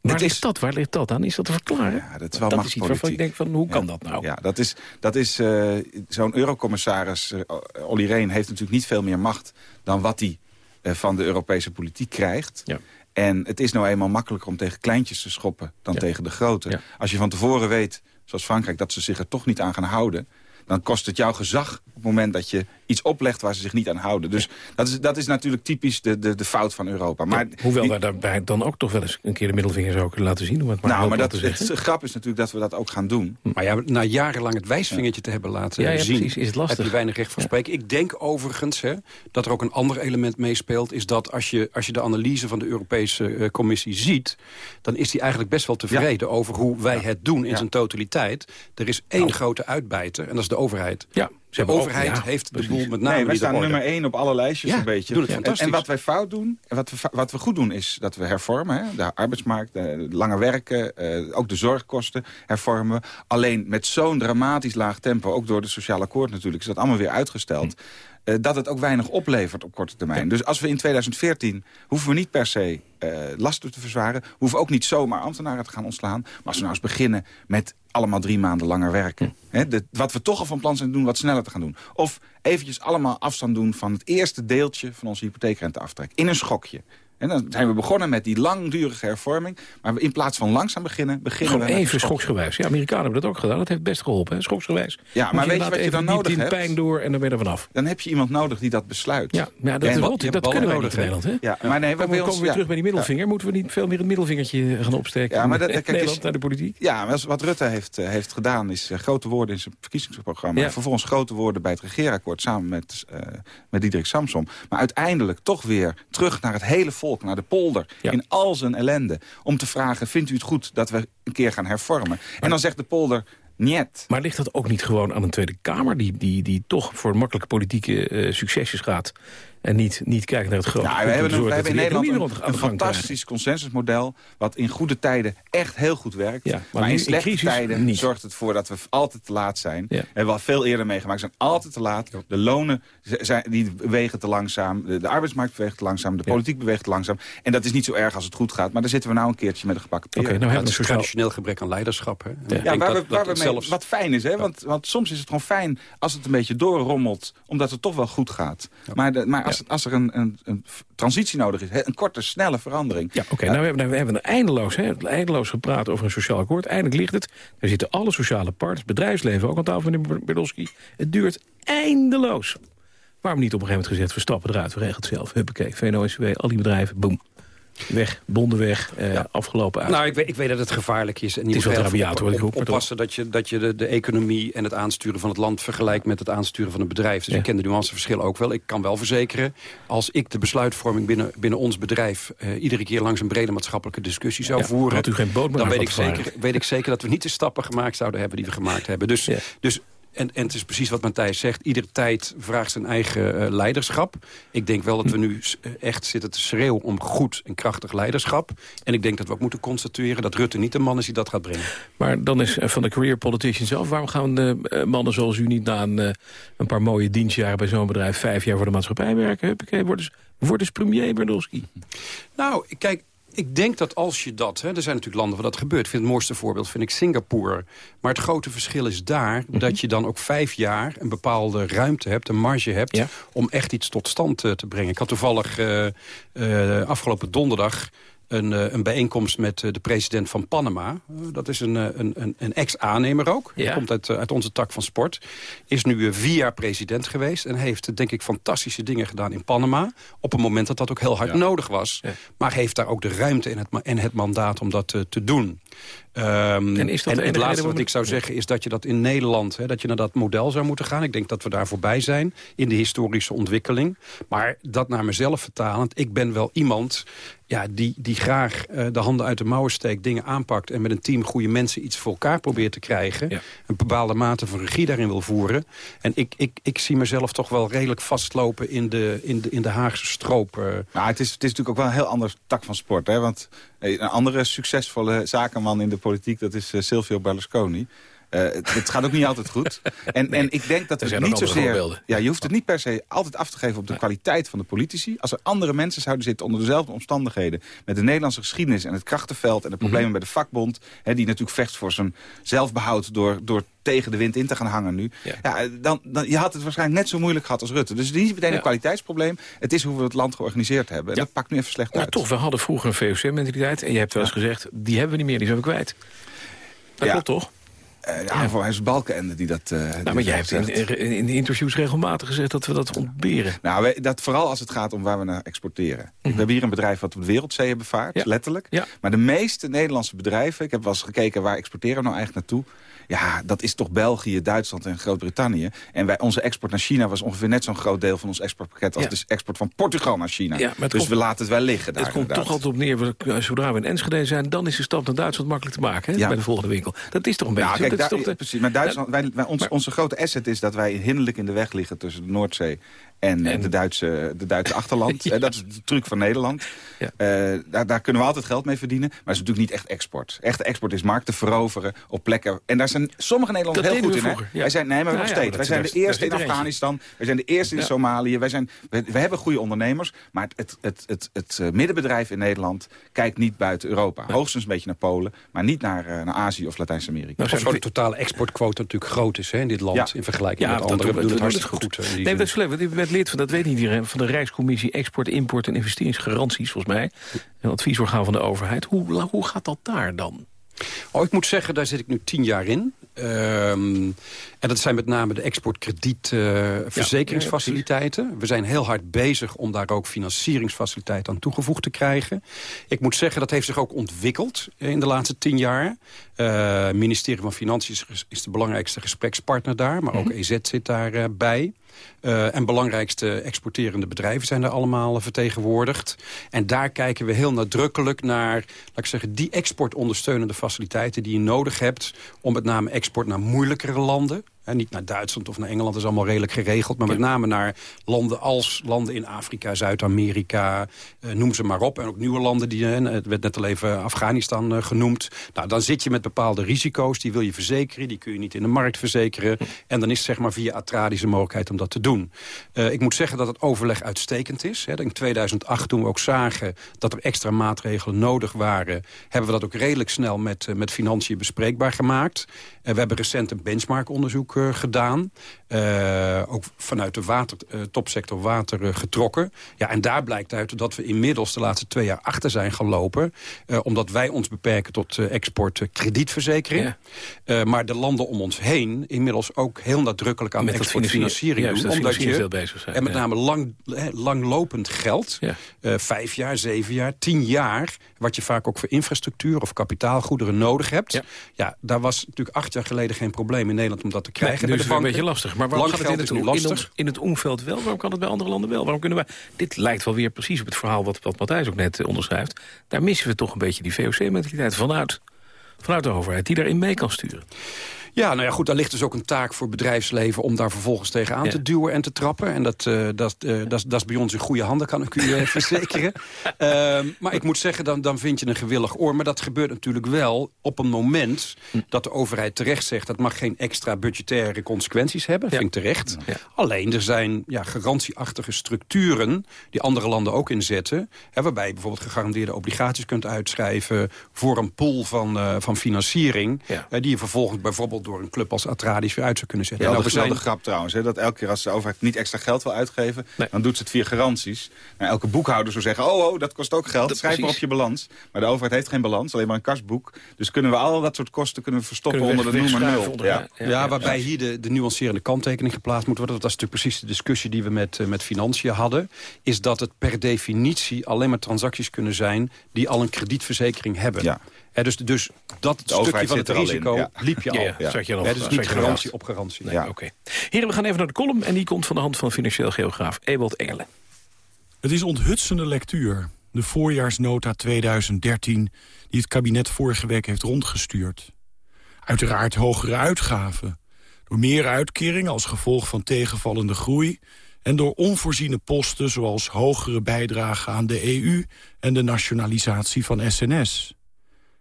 Waar ligt dat? Waar ligt dat aan? Is dat te verklaren? Ja, dat is wel dat is iets waarvan ik denk van, hoe kan dat nou? Ja, dat is, dat is uh, zo'n eurocommissaris, uh, Olly Rehn, heeft natuurlijk niet veel meer macht dan wat hij uh, van de Europese politiek krijgt. Ja. En het is nou eenmaal makkelijker om tegen kleintjes te schoppen dan ja. tegen de grote. Ja. Als je van tevoren weet, zoals Frankrijk, dat ze zich er toch niet aan gaan houden dan kost het jouw gezag op het moment dat je iets oplegt waar ze zich niet aan houden. Dus dat is, dat is natuurlijk typisch de, de, de fout van Europa. Maar hoewel die, we daarbij dan ook toch wel eens een keer de middelvinger zouden kunnen laten zien. Om het maar nou, maar dat, het grap is natuurlijk dat we dat ook gaan doen. Maar ja, na jarenlang het wijsvingertje te hebben laten ja, ja, zien... Precies, is het lastig. heb je weinig recht van spreken. Ik denk overigens hè, dat er ook een ander element meespeelt... is dat als je, als je de analyse van de Europese uh, Commissie ziet... dan is die eigenlijk best wel tevreden over hoe wij het doen in zijn totaliteit. Er is één nou. grote uitbijter en dat is de overheid. Ja, de overheid heeft de boel met name nee, wij staan nummer één op alle lijstjes een beetje. Doe het fantastisch. En, wat wij fout doen, en wat we, wat we goed doen, is dat we hervormen. Hè? De arbeidsmarkt, de lange werken, uh, ook de zorgkosten hervormen. Alleen met zo'n dramatisch laag tempo, ook door de sociale akkoord natuurlijk, is dat allemaal weer uitgesteld. Hm. Eh, dat het ook weinig oplevert op korte termijn. Dus als we in 2014 hoeven we niet per se uh, lasten te verzwaren... hoeven ook niet zomaar ambtenaren te gaan ontslaan. Maar als we nou eens beginnen met allemaal drie maanden langer werken. Hm. wat we toch al van plan zijn te doen, wat sneller te gaan doen. Of eventjes allemaal afstand doen van het eerste deeltje van onze hypotheekrenteaftrek. In een schokje. En dan zijn we begonnen met die langdurige hervorming. Maar in plaats van langzaam beginnen, beginnen Gewoon we... even schoksgewijs. Ja, Amerikanen hebben dat ook gedaan. Dat heeft best geholpen, hè? schoksgewijs. Ja, maar weet je wat je dan nodig hebt? pijn door en dan ben je er vanaf. Dan heb je iemand nodig die dat besluit. Ja, maar dat, is dat kunnen wij niet in Nederland, hè? Ja, maar nee, we komen weer terug bij die middelvinger. Moeten we niet veel meer het middelvingertje gaan opsteken? Ja, maar dat, *laughs* kijk, Nederland naar de politiek? Ja, wat Rutte heeft, uh, heeft gedaan is uh, grote woorden in zijn verkiezingsprogramma. Ja. Vervolgens grote woorden bij het regeerakkoord samen met, uh, met Diederik Samsom. Maar uiteindelijk toch weer terug naar het hele volk, naar de polder. Ja. In al zijn ellende. Om te vragen, vindt u het goed dat we een keer gaan hervormen? En dan zegt de polder, Niet. Maar ligt dat ook niet gewoon aan een Tweede Kamer... die, die, die toch voor makkelijke politieke uh, succesjes gaat... En niet, niet kijken naar het grote. Nou, we hebben, een, we hebben in Nederland een, een fantastisch consensusmodel... wat in goede tijden echt heel goed werkt. Ja, maar, maar in slechte tijden niet. zorgt het voor dat we altijd te laat zijn. Ja. hebben we al veel eerder meegemaakt. We zijn altijd te laat. De lonen zijn, die bewegen te langzaam. De, de arbeidsmarkt beweegt te langzaam. De politiek beweegt te langzaam. En dat is niet zo erg als het goed gaat. Maar daar zitten we nou een keertje met een gebakken. Okay, nou hebben we een traditioneel gebrek aan leiderschap. Hè? Ja, waar, dat, we, waar we mee, zelfs... wat fijn is. Hè? Want, want soms is het gewoon fijn als het een beetje doorrommelt. Omdat het toch wel goed gaat. Maar, de, maar als, als er een, een, een, transitie nodig is. Een korte, snelle verandering. Ja, oké. nou, we hebben, we hebben een eindeloos, hè, eindeloos gepraat over een sociaal akkoord. Eindelijk ligt het. Er zitten alle sociale partners, bedrijfsleven ook aan tafel, meneer Berdolski. Het duurt eindeloos. Waarom niet op een gegeven moment gezegd, we stappen eruit, we regelen het zelf. Huppakee, VNO-NCW, al die bedrijven, boem. Weg, bonden weg, eh, ja. afgelopen uit. Nou, ik weet, ik weet dat het gevaarlijk is. En het is wel rabiaat hoor, ik roep Oppassen dat je, dat je de, de, economie en het aansturen van het land vergelijkt met het aansturen van een bedrijf. Dus ja. ik ken de nuanceverschillen ook wel. Ik kan wel verzekeren, als ik de besluitvorming binnen, binnen ons bedrijf... Uh, iedere keer langs een brede maatschappelijke discussie zou ja, voeren... Had u geen boot dan weet ik, zeker, weet ik zeker dat we niet de stappen gemaakt zouden hebben die we gemaakt hebben. Dus, dus en, en het is precies wat Matthijs zegt. Iedere tijd vraagt zijn eigen uh, leiderschap. Ik denk wel dat we nu echt zitten te schreeuwen om goed en krachtig leiderschap. En ik denk dat we ook moeten constateren dat Rutte niet de man is die dat gaat brengen. Maar dan is van de career politician zelf... waarom gaan de mannen zoals u niet na een, een paar mooie dienstjaren... bij zo'n bedrijf vijf jaar voor de maatschappij werken? Huppakee, word eens, word eens premier Berdowski. Nou, kijk, ik denk dat als je dat... Hè, er zijn natuurlijk landen waar dat gebeurt. Ik vind het mooiste voorbeeld vind ik Singapore. Maar het grote verschil is daar... -hmm. dat je dan ook vijf jaar een bepaalde ruimte hebt... een marge hebt... Ja. om echt iets tot stand uh, te brengen. Ik had toevallig uh, uh, afgelopen donderdag een, een, bijeenkomst met de president van Panama. dat is een, een, een ex-aannemer ook. Ja. Hij komt uit, uit, onze tak van sport. Is nu vier jaar president geweest. En heeft, denk ik, fantastische dingen gedaan in Panama. Op een moment dat dat ook heel hard ja. nodig was. Ja. Maar heeft daar ook de ruimte en het, en het mandaat om dat te, te doen. Um, en, is dat en het laatste wat ik zou zeggen is dat je dat in Nederland... Hè, dat je naar dat model zou moeten gaan. Ik denk dat we daar voorbij zijn in de historische ontwikkeling. Maar dat naar mezelf vertalend. Ik ben wel iemand ja, die, die graag uh, de handen uit de mouwen steekt, dingen aanpakt... en met een team goede mensen iets voor elkaar probeert te krijgen. Ja. Een bepaalde mate van regie daarin wil voeren. En ik, ik, ik zie mezelf toch wel redelijk vastlopen in de, in de, in de Haagse stroop. Uh. Nou, het, is, het is natuurlijk ook wel een heel ander tak van sport. Hè? Want een andere succesvolle zakenman in de politiek, dat is uh, Silvio Berlusconi. Uh, het, het, gaat ook niet altijd goed. *laughs* En, nee, en ik denk dat we het niet zozeer... Ja, je hoeft het niet per se altijd af te geven op de kwaliteit van de politici. Als er andere mensen zouden zitten onder dezelfde omstandigheden... met de Nederlandse geschiedenis en het krachtenveld en de problemen mm -hmm. bij de vakbond... Hè, die natuurlijk vecht voor zijn zelfbehoud door, door tegen de wind in te gaan hangen nu. Ja. ja dan, dan, je had het waarschijnlijk net zo moeilijk gehad als Rutte. Dus het is niet meteen een ja. kwaliteitsprobleem. Het is hoe we het land georganiseerd hebben. En ja. dat pakt nu even slecht maar uit. toch, we hadden vroeger een VOC-mentaliteit. En je hebt wel eens gezegd, die hebben we niet meer, die zijn we kwijt. Dat klopt toch? Uh, ja, ja. voor hij is Balkenende die dat... Uh, nou, maar jij hebt in, in, de interviews regelmatig gezegd dat we dat ontberen. Nou, wij, dat vooral als het gaat om waar we naar exporteren. Mm -hmm. We hebben hier een bedrijf wat op de wereldzeeën bevaart, ja. letterlijk. Ja. Maar de meeste Nederlandse bedrijven, ik heb wel eens gekeken waar exporteren we nou eigenlijk naartoe... Ja, dat is toch België, Duitsland en Groot-Brittannië. En wij, onze export naar China was ongeveer net zo'n groot deel van ons exportpakket... als ja. de export van Portugal naar China. Ja, dus komt, we laten het wel liggen daar. Het komt toch altijd op neer, zodra we in Enschede zijn... dan is de stap naar Duitsland makkelijk te maken hè, ja. bij de volgende winkel. Dat is toch een beetje... Kijk, dat precies, maar Duitsland, wij, wij, ons, onze grote asset is dat wij hinderlijk in de weg liggen... tussen de Noordzee en, De, Duitse, de Duitse achterland. *laughs* ja. dat is de truc van Nederland. Ja. daar, daar, kunnen we altijd geld mee verdienen. Maar het is natuurlijk niet echt export. Echte export is markten veroveren op plekken. En daar zijn sommige Nederlanders heel goed in. Hè? Wij zijn, nee, maar nog steeds. wij zijn de eerste in Afghanistan. Wij zijn de eerste in Somalië. Wij, zijn, we, hebben goede ondernemers. Maar het, het, het, het, middenbedrijf in Nederland kijkt niet buiten Europa. Hoogstens een beetje naar Polen. Maar niet naar, naar Azië of Latijns-Amerika. Nou, de totale exportquota natuurlijk groot is hè, in dit land. In vergelijking met andere. Dat, het hartstikke goed. goed nee, dat is werd lid van, dat weet niet iedereen, van de Rijkscommissie Export, Import en Investeringsgaranties, volgens mij. Een adviesorgaan van de overheid. Hoe, hoe gaat dat daar dan? Oh, ik moet zeggen, daar zit ik nu tien jaar in. Um, en dat zijn met name de exportkredietverzekeringsfaciliteiten. Uh, we zijn heel hard bezig om daar ook financieringsfaciliteiten aan toegevoegd te krijgen. Ik moet zeggen, dat heeft zich ook ontwikkeld in de laatste tien jaar. Het uh, ministerie van Financiën is de belangrijkste gesprekspartner daar. Maar ook mhm. EZ zit daarbij. Uh, uh, en belangrijkste exporterende bedrijven zijn er allemaal vertegenwoordigd. En daar kijken we heel nadrukkelijk naar laat ik zeggen, die exportondersteunende faciliteiten die je nodig hebt... om met name export naar moeilijkere landen niet naar Duitsland of naar Engeland, dat is allemaal redelijk geregeld. Maar met name naar landen als landen in Afrika, Zuid-Amerika, eh, noem ze maar op. En ook nieuwe landen, die, eh, het werd net al even Afghanistan eh, genoemd. Nou, dan zit je met bepaalde risico's, die wil je verzekeren. Die kun je niet in de markt verzekeren. En dan is het zeg maar via Atradis een mogelijkheid om dat te doen. Uh, ik moet zeggen dat het overleg uitstekend is. Hè. In 2008, toen we ook zagen dat er extra maatregelen nodig waren... hebben we dat ook redelijk snel met, met financiën bespreekbaar gemaakt. Uh, we hebben recent een benchmarkonderzoek gedaan. Uh, ook vanuit de water, uh, topsector water uh, getrokken. Ja, en daar blijkt uit dat we inmiddels de laatste twee jaar achter zijn gelopen. omdat wij ons beperken tot export kredietverzekering. Ja. maar de landen om ons heen inmiddels ook heel nadrukkelijk aan exportfinanciering doen. Juist, omdat je bezig zijn. En met name lang, langlopend geld. Ja. vijf jaar, zeven jaar, tien jaar. Wat je vaak ook voor infrastructuur of kapitaalgoederen nodig hebt. Ja, ja daar was natuurlijk acht jaar geleden geen probleem in Nederland om dat te krijgen. Nee, dus een beetje lastig. Maar waarom gaat het in het, in, ons, in het omveld wel? Waarom kan het bij andere landen wel? Waarom kunnen we... Dit lijkt wel weer precies op het verhaal wat, wat Matthijs ook net eh, onderschrijft. Daar missen we toch een beetje die VOC-mentaliteit vanuit, vanuit de overheid... die daarin mee kan sturen. Ja, nou ja, goed, daar ligt dus ook een taak voor bedrijfsleven... om daar vervolgens tegenaan ja. te duwen en te trappen. En dat, uh, dat, uh, dat, dat is bij ons in goede handen, kan ik u uh, *laughs* verzekeren. Ehm, maar ik moet zeggen, dan, dan vind je een gewillig oor. Maar dat gebeurt natuurlijk wel op een moment... Hm. dat de overheid terecht zegt... dat mag geen extra budgettaire consequenties hebben. Ja. Vind ik terecht. Ja. Alleen, er zijn ja, garantieachtige structuren... die andere landen ook inzetten. Hè, waarbij je bijvoorbeeld gegarandeerde obligaties kunt uitschrijven... voor een pool van, van financiering... die je vervolgens bijvoorbeeld door een club als Atradis weer uit zou kunnen zetten. Ja, nou, dat is wel de grap trouwens. Hè, dat elke keer als de overheid niet extra geld wil uitgeven... dan doet ze het via garanties. Nou, elke boekhouder zou zeggen, oh, oh dat kost ook geld. Dat Schrijf precies. maar op je balans. Maar de overheid heeft geen balans, alleen maar een kasboek. Dus kunnen we al dat soort kosten kunnen we verstoppen kunnen we onder de noemer nul. Ja. Ja, ja, waarbij hier de, de nuancerende kanttekening geplaatst moet worden. Dat is natuurlijk precies de discussie die we met, uh, met financiën hadden. Is dat het per definitie alleen maar transacties kunnen zijn... die al een kredietverzekering hebben. Ja dus, dus dat stukje van het risico ja. liep je al. Ja, ja. Je al He, dus niet garantie op garantie. Nee, ja. Oké. Heren, we gaan even naar de column en die komt van de hand van financieel geograaf Ewald Engelen. Het is onthutsende lectuur. De voorjaarsnota 2013 die het kabinet vorige week heeft rondgestuurd. Uiteraard hogere uitgaven. Door meer uitkeringen als gevolg van tegenvallende groei... en door onvoorziene posten zoals hogere bijdragen aan de EU... en de nationalisatie van SNS.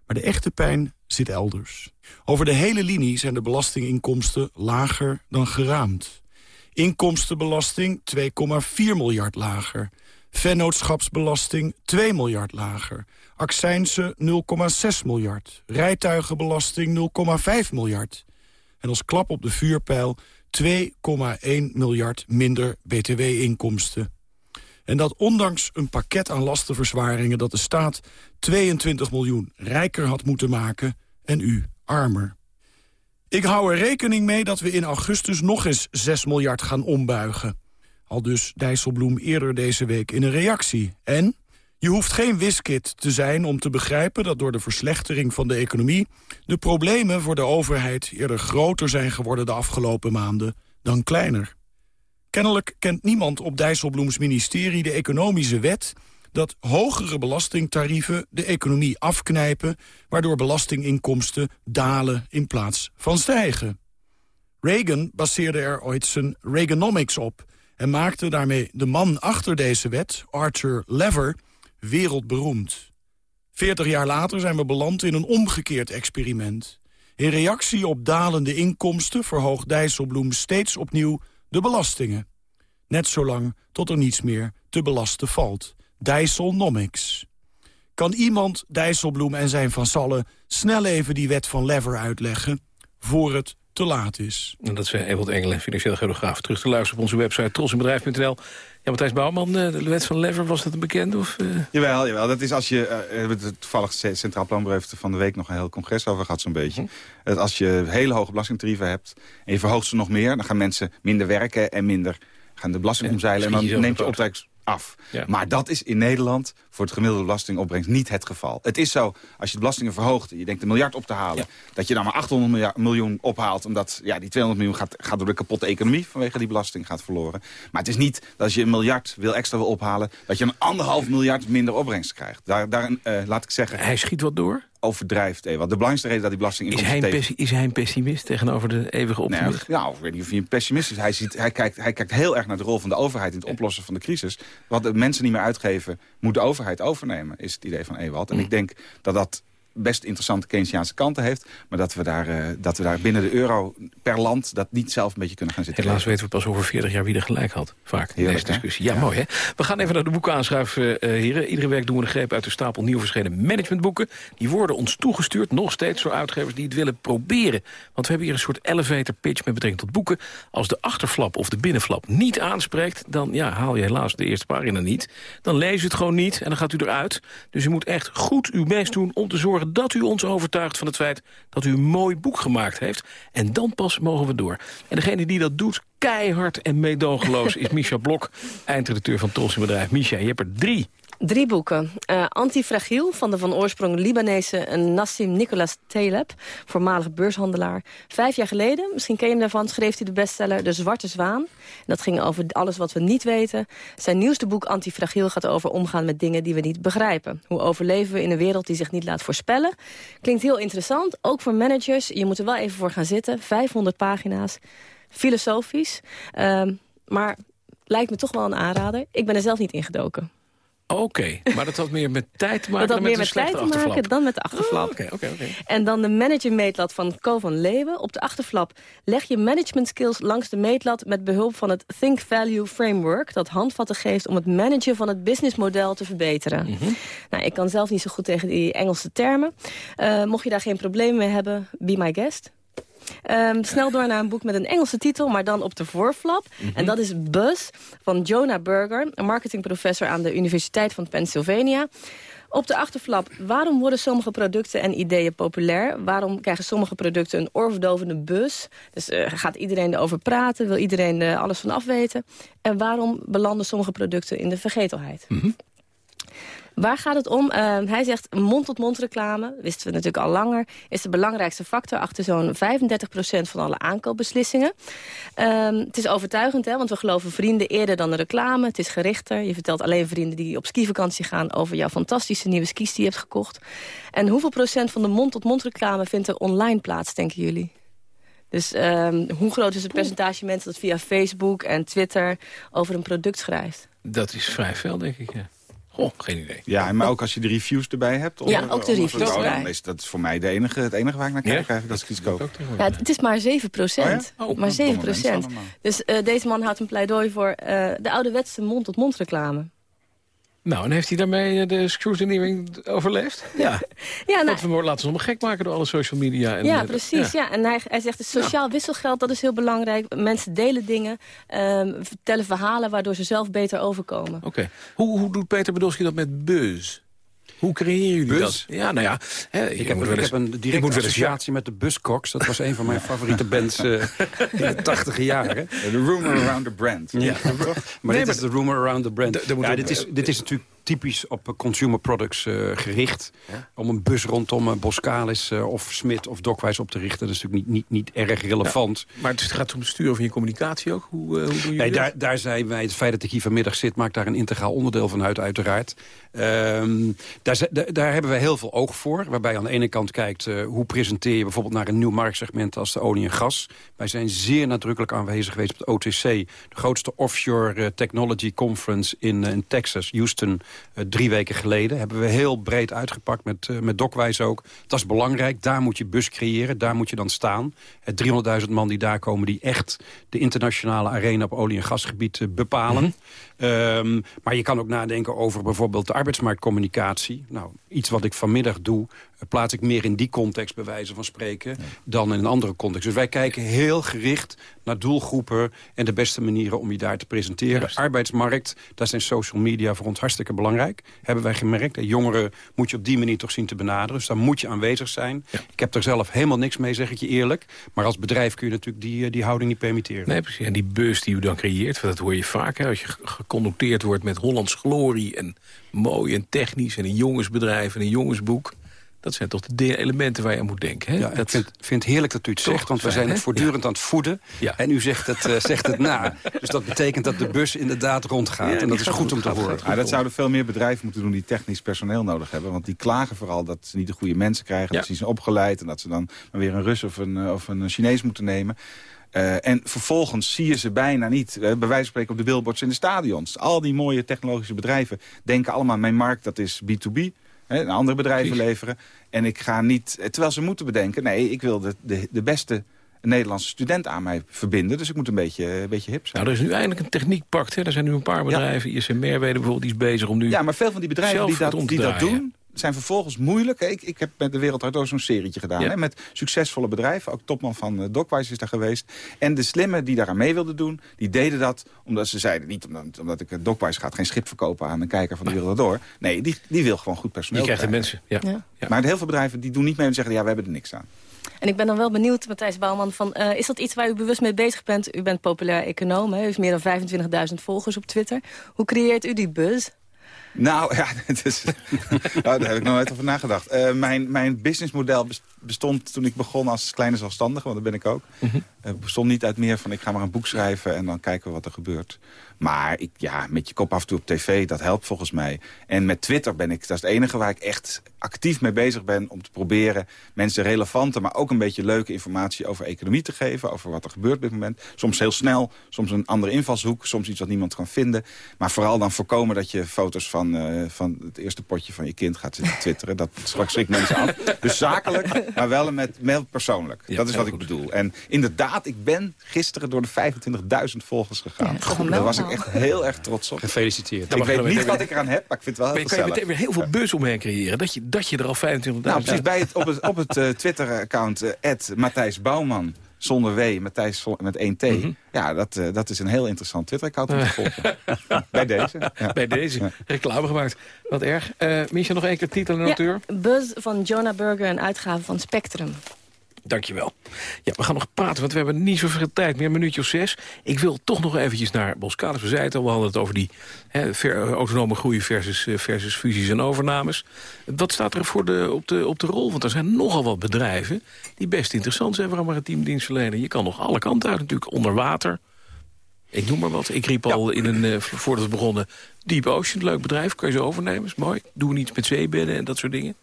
Maar de echte pijn zit elders. Over de hele linie zijn de belastinginkomsten lager dan geraamd. Inkomstenbelasting 2,4 miljard lager. Vennootschapsbelasting 2 miljard lager. Accijnsen 0,6 miljard. Rijtuigenbelasting 0,5 miljard. En als klap op de vuurpijl 2,1 miljard minder btw-inkomsten. En dat ondanks een pakket aan lastenverzwaringen... dat de staat 22 miljoen rijker had moeten maken en u armer. Ik hou er rekening mee dat we in augustus nog eens 6 miljard gaan ombuigen. Al dus Dijsselbloem eerder deze week in een reactie. En je hoeft geen wiskit te zijn om te begrijpen dat door de verslechtering van de economie... de problemen voor de overheid eerder groter zijn geworden de afgelopen maanden dan kleiner. Kennelijk kent niemand op Dijsselbloems ministerie de economische wet... dat hogere belastingtarieven de economie afknijpen... waardoor belastinginkomsten dalen in plaats van stijgen. Reagan baseerde er ooit zijn Reaganomics op... en maakte daarmee de man achter deze wet, Arthur Lever, wereldberoemd. Veertig jaar later zijn we beland in een omgekeerd experiment. In reactie op dalende inkomsten verhoogt Dijsselbloem steeds opnieuw de belastingen. Net zolang tot er niets meer te belasten valt. Dijsselnomics. Kan iemand Dijsselbloem en zijn vasallen snel even die wet van Lever uitleggen... voor het te laat is? En dat zei Ewald Engelen, financieel geograaf. Terug te luisteren op onze website trosinbedrijf.nl. Ja, Matthijs Bouwman, eh, de wet van Lever, was dat een bekend? Of, uh... Jawel, jawel, dat is als je... Uh, we hebben toevallig Centraal Planbureau heeft er van de week nog een heel congres over gehad zo'n beetje. Mhm. Dat als je hele hoge belastingtarieven hebt en je verhoogt ze nog meer... dan gaan mensen minder werken en minder gaan de belasting omzeilen. en dan neemt je opdracht af. Ja. Maar dat is in Nederland voor het gemiddelde belastingopbrengst niet het geval. Het is zo, als je de belastingen verhoogt... je denkt een miljard op te halen... dat je dan maar 800 miljard, miljoen ophaalt... omdat ja, die 200 miljoen gaat, gaat door de kapotte economie... vanwege die belasting gaat verloren. Maar het is niet dat als je een miljard wil extra wil ophalen... dat je een anderhalf miljard minder opbrengst krijgt. Daar, daar uh, laat ik zeggen... Hij schiet wat door? overdrijft even. Want de belangrijkste reden dat die belasting is hij, is hij een pessimist tegenover de eeuwige optimist? Nou, ik weet niet of hij een pessimist is. Hij, ziet, hij, kijkt, hij kijkt heel erg naar de rol van de overheid in het oplossen van de crisis. Wat de mensen niet meer uitgeven, moet de overheid overnemen, is het idee van Ewald. En Mm. ik denk dat dat best interessante Keynesiaanse kanten heeft. Maar dat we, daar, uh, dat we daar binnen de euro per land dat niet zelf een beetje kunnen gaan zitten. Helaas weten we pas over 40 jaar wie er gelijk had. Vaak in deze discussie. Ja, ja, mooi hè. We gaan even naar de boeken aanschuiven, uh, heren. Iedere week doen we een greep uit de stapel nieuw verschenen managementboeken. Die worden ons toegestuurd, nog steeds door uitgevers die het willen proberen. Want we hebben hier een soort elevator pitch met betrekking tot boeken. Als de achterflap of de binnenflap niet aanspreekt... dan ja, haal je helaas de eerste pagina niet. Dan lees je het gewoon niet en dan gaat u eruit. Dus u moet echt goed uw best doen om te zorgen dat u ons overtuigt van het feit dat u een mooi boek gemaakt heeft. En dan pas mogen we door. En degene die dat doet, keihard en meedogenloos, is *laughs* Misha Blok, eindredacteur van Tros in Bedrijf. Misha, je hebt er drie. Drie boeken. Uh, Antifragiel van de van oorsprong Libanese Nassim Nicholas Taleb, voormalig beurshandelaar. Vijf jaar geleden, misschien ken je hem daarvan, schreef hij de bestseller De Zwarte Zwaan. Dat ging over alles wat we niet weten. Zijn nieuwste boek Antifragiel gaat over omgaan met dingen die we niet begrijpen. Hoe overleven we in een wereld die zich niet laat voorspellen? Klinkt heel interessant, ook voor managers. Je moet er wel even voor gaan zitten. 500 pagina's, filosofisch. Uh, maar lijkt me toch wel een aanrader. Ik ben er zelf niet ingedoken. Oké, okay, maar dat had meer met tijd te maken dat dan meer met, tijd te maken dan met de achterflap. Oh, okay. En dan de manager meetlat van Co van Leeuwen. Op de achterflap leg je management skills langs de meetlat... met behulp van het Think Value Framework... dat handvatten geeft om het managen van het businessmodel te verbeteren. Mhm. Mm -hmm. nou, ik kan zelf niet zo goed tegen die Engelse termen. Uh, mocht je daar geen probleem mee hebben, be my guest. Um, snel door naar een boek met een Engelse titel, maar dan op de voorflap. Mm -hmm. En dat is Buzz van Jonah Berger, een marketingprofessor aan de Universiteit van Pennsylvania. Op de achterflap, waarom worden sommige producten en ideeën populair? Waarom krijgen sommige producten een oorverdovende buzz? Dus uh, gaat iedereen erover praten? Wil iedereen er alles van afweten? En waarom belanden sommige producten in de vergetelheid? Mhm. Mm -hmm. Waar gaat het om? Uh, hij zegt mond-tot-mond reclame, wisten we natuurlijk al langer... is de belangrijkste factor achter zo'n 35% van alle aankoopbeslissingen. Um, het is overtuigend, hè, want we geloven vrienden eerder dan de reclame. Het is gerichter. Je vertelt alleen vrienden die op skivakantie gaan... over jouw fantastische nieuwe skis die je hebt gekocht. En hoeveel procent van de mond-tot-mond reclame vindt er online plaats, denken jullie? Dus um, hoe groot is het percentage mensen dat via Facebook en Twitter... over een product schrijft? Dat is vrij veel, denk ik, ja. Oh, geen idee. Ja, maar ook als je de reviews erbij hebt. Ja, ook de reviews erbij. Dan is dat is voor mij de enige, het enige waar ik naar kijk, ja? eigenlijk, dat ik iets koop. Ja, het is maar 7 procent. Oh, ja? oh, maar 7 procent. Dus uh, deze man houdt een pleidooi voor uh, de ouderwetse mond-tot-mond reclame. Nou, en heeft hij daarmee de scrutineering overleefd? Ja. *laughs* ja nou, we laten ze nog gek maken door alle social media. En ja, precies. Ja. ja. En hij, hij zegt, het sociaal ja. wisselgeld, dat is heel belangrijk. Mensen delen dingen, um, vertellen verhalen... waardoor ze zelf beter overkomen. Oké. Okay. Hoe, hoe doet Peter Bedolski dat met buzz? Hoe creëren jullie Bus? dat? Ja, nou ja. Hè, ik, heb, ik heb een directe associatie met de Buzzcocks. Dat was een van mijn favoriete bands uh, in de tachtige jaren. The rumor around the brand. Ja, maar nee, dit maar is de rumor around the brand. Ja, dit, is, dit is natuurlijk typisch op consumer products gericht. Om een bus rondom Boskalis of Smit of Dokwijs op te richten. Dat is natuurlijk niet, niet, niet erg relevant. maar het gaat om het sturen van je communicatie ook? Hoe, hoe doen jullie nee, daar, daar zijn wij, het feit dat ik hier vanmiddag zit... maakt daar een integraal onderdeel van uit, uiteraard. Um, daar, daar, hebben we heel veel oog voor. Waarbij je aan de ene kant kijkt... hoe presenteer je bijvoorbeeld naar een nieuw marktsegment als de olie en gas. Wij zijn zeer nadrukkelijk aanwezig geweest op de OTC. De grootste offshore technology conference in, in Texas, Houston, drie weken geleden. Hebben we heel breed uitgepakt met, met Dokwijs ook. Dat is belangrijk. Daar moet je bus creëren. Daar moet je dan staan. 300.000 man die daar komen die echt de internationale arena op olie- en gasgebied bepalen. Mhm. Um, maar je kan ook nadenken over bijvoorbeeld de arbeidsmarktcommunicatie. Nou, iets wat ik vanmiddag doe, eh, plaats ik meer in die context bij wijze van spreken... dan in een andere context. Dus wij kijken heel gericht naar doelgroepen en de beste manieren om je daar te presenteren. Arbeidsmarkt, daar zijn social media voor ons hartstikke belangrijk. Hebben wij gemerkt. De jongeren moet je op die manier toch zien te benaderen. Dus daar moet je aanwezig zijn. Ik heb er zelf helemaal niks mee, zeg ik je eerlijk. Maar als bedrijf kun je natuurlijk die, eh, die houding niet permitteren. Nee, precies. En die bus die u dan creëert, dat hoor je vaak. Hè, als je geconnoteerd wordt met Hollands glorie en mooi en technisch... en een jongensbedrijf en een jongensboek... Dat zijn toch de elementen waar je aan moet denken. Hè? Ja, dat ik vind, het heerlijk dat u het zegt, want we zijn het voortdurend aan het voeden. Ja. En u zegt het, uh, zegt het na. Dus dat betekent dat de bus inderdaad rondgaat. en dat is goed om te horen. Ja, dat zouden veel meer bedrijven moeten doen die technisch personeel nodig hebben. Want die klagen vooral dat ze niet de goede mensen krijgen. Dat ze niet zijn opgeleid en dat ze dan maar weer een Rus of een, eh, of een Chinees moeten nemen. Uh, en vervolgens zie je ze bijna niet, uh, bij wijze van spreken op de billboards in de stadions. Al die mooie technologische bedrijven denken allemaal... mijn markt dat is B2B, hè, andere bedrijven leveren. En ik ga niet, terwijl ze moeten bedenken... nee, ik wil de, de, de beste Nederlandse student aan mij verbinden. Dus ik moet een beetje, een beetje hip zijn. Nou, er is nu eindelijk een techniekpact. Hè? Er zijn nu een paar bedrijven, ja. ISMR weten bijvoorbeeld, die is bezig om nu... Ja, maar veel van die bedrijven die dat, die dat doen zijn vervolgens moeilijk. Ik, ik heb met de Wereld ook zo'n serietje gedaan. Hè, met succesvolle bedrijven. Ook topman van uh, Dockwise is daar geweest. En de slimme die daaraan mee wilden doen, die deden dat omdat ze zeiden... niet omdat, omdat ik uh, Dockwise gaat geen schip verkopen aan een kijker van de Wereld door. Nee, die, die wil gewoon goed personeel Die krijgt de mensen, ja. ja. Maar heel veel bedrijven die doen niet mee en zeggen... ja, we hebben er niks aan. En ik ben dan wel benieuwd, Matthijs Bouwman, van, uh, is dat iets waar u bewust mee bezig bent? U bent populair econoom, hè? u heeft meer dan 25.000 volgers op Twitter. Hoe creëert u die buzz? Nou, ja, *laughs* is, nou, daar heb ik nog nooit over nagedacht. Uh, mijn, mijn businessmodel bestond toen ik begon als kleine zelfstandige, want dat ben ik ook. Mm -hmm. bestond niet uit meer van ik ga maar een boek schrijven en dan kijken we wat er gebeurt. Maar ik, ja, met je kop af en toe op tv, dat helpt volgens mij. En met Twitter ben ik, dat is het enige waar ik echt actief mee bezig ben... om te proberen mensen relevante, maar ook een beetje leuke informatie over economie te geven. Over wat er gebeurt op dit moment. Soms heel snel, soms een andere invalshoek, soms iets wat niemand kan vinden. Maar vooral dan voorkomen dat je foto's van, uh, van het eerste potje van je kind gaat zitten *laughs* twitteren. Dat straks schrikt mensen af. Dus zakelijk, maar wel met, met persoonlijk. Ja, dat is wat ik bedoel. En inderdaad, ik ben gisteren door de 25.000 volgers gegaan. Ja, Daar was ik echt heel erg trots op. Gefeliciteerd. Ik weet niet wat ik eraan heb, maar ik vind het wel heel maar je kan je meteen weer heel veel buzz omheen creëren. Dat je, dat je er al 25.000... Nou, precies. Bij het, op het, op het uh, Twitter-account uh, Matthijs Bouwman zonder W, Matthijs met één T. Mm -hmm. Ja, dat, uh, dat is een heel interessant Twitter-account om te volgen. *laughs* Bij deze. Ja. Bij deze. Ja. Reclame gemaakt. Wat erg. Uh, Misha, nog één keer titel en auteur. Ja, Buzz van Jonah Burger en uitgave van Spectrum. Dankjewel. Ja, we gaan nog praten, want we hebben niet zoveel tijd meer. Een minuutje of zes. Ik wil toch nog eventjes naar Boskalis. We zeiden al, we hadden het over die hè, ver, autonome groei versus, versus fusies en overnames. Wat staat er voor de, op, de, op de rol? Want er zijn nogal wat bedrijven die best interessant zijn voor een maritiem dienstverlener. Je kan nog alle kanten uit natuurlijk. Onder water, ik noem maar wat. Ik riep al in een, uh, voordat we begonnen... Deep Ocean, leuk bedrijf, kan je ze overnemen, is mooi. Doen we iets met zeebedden en dat soort dingen.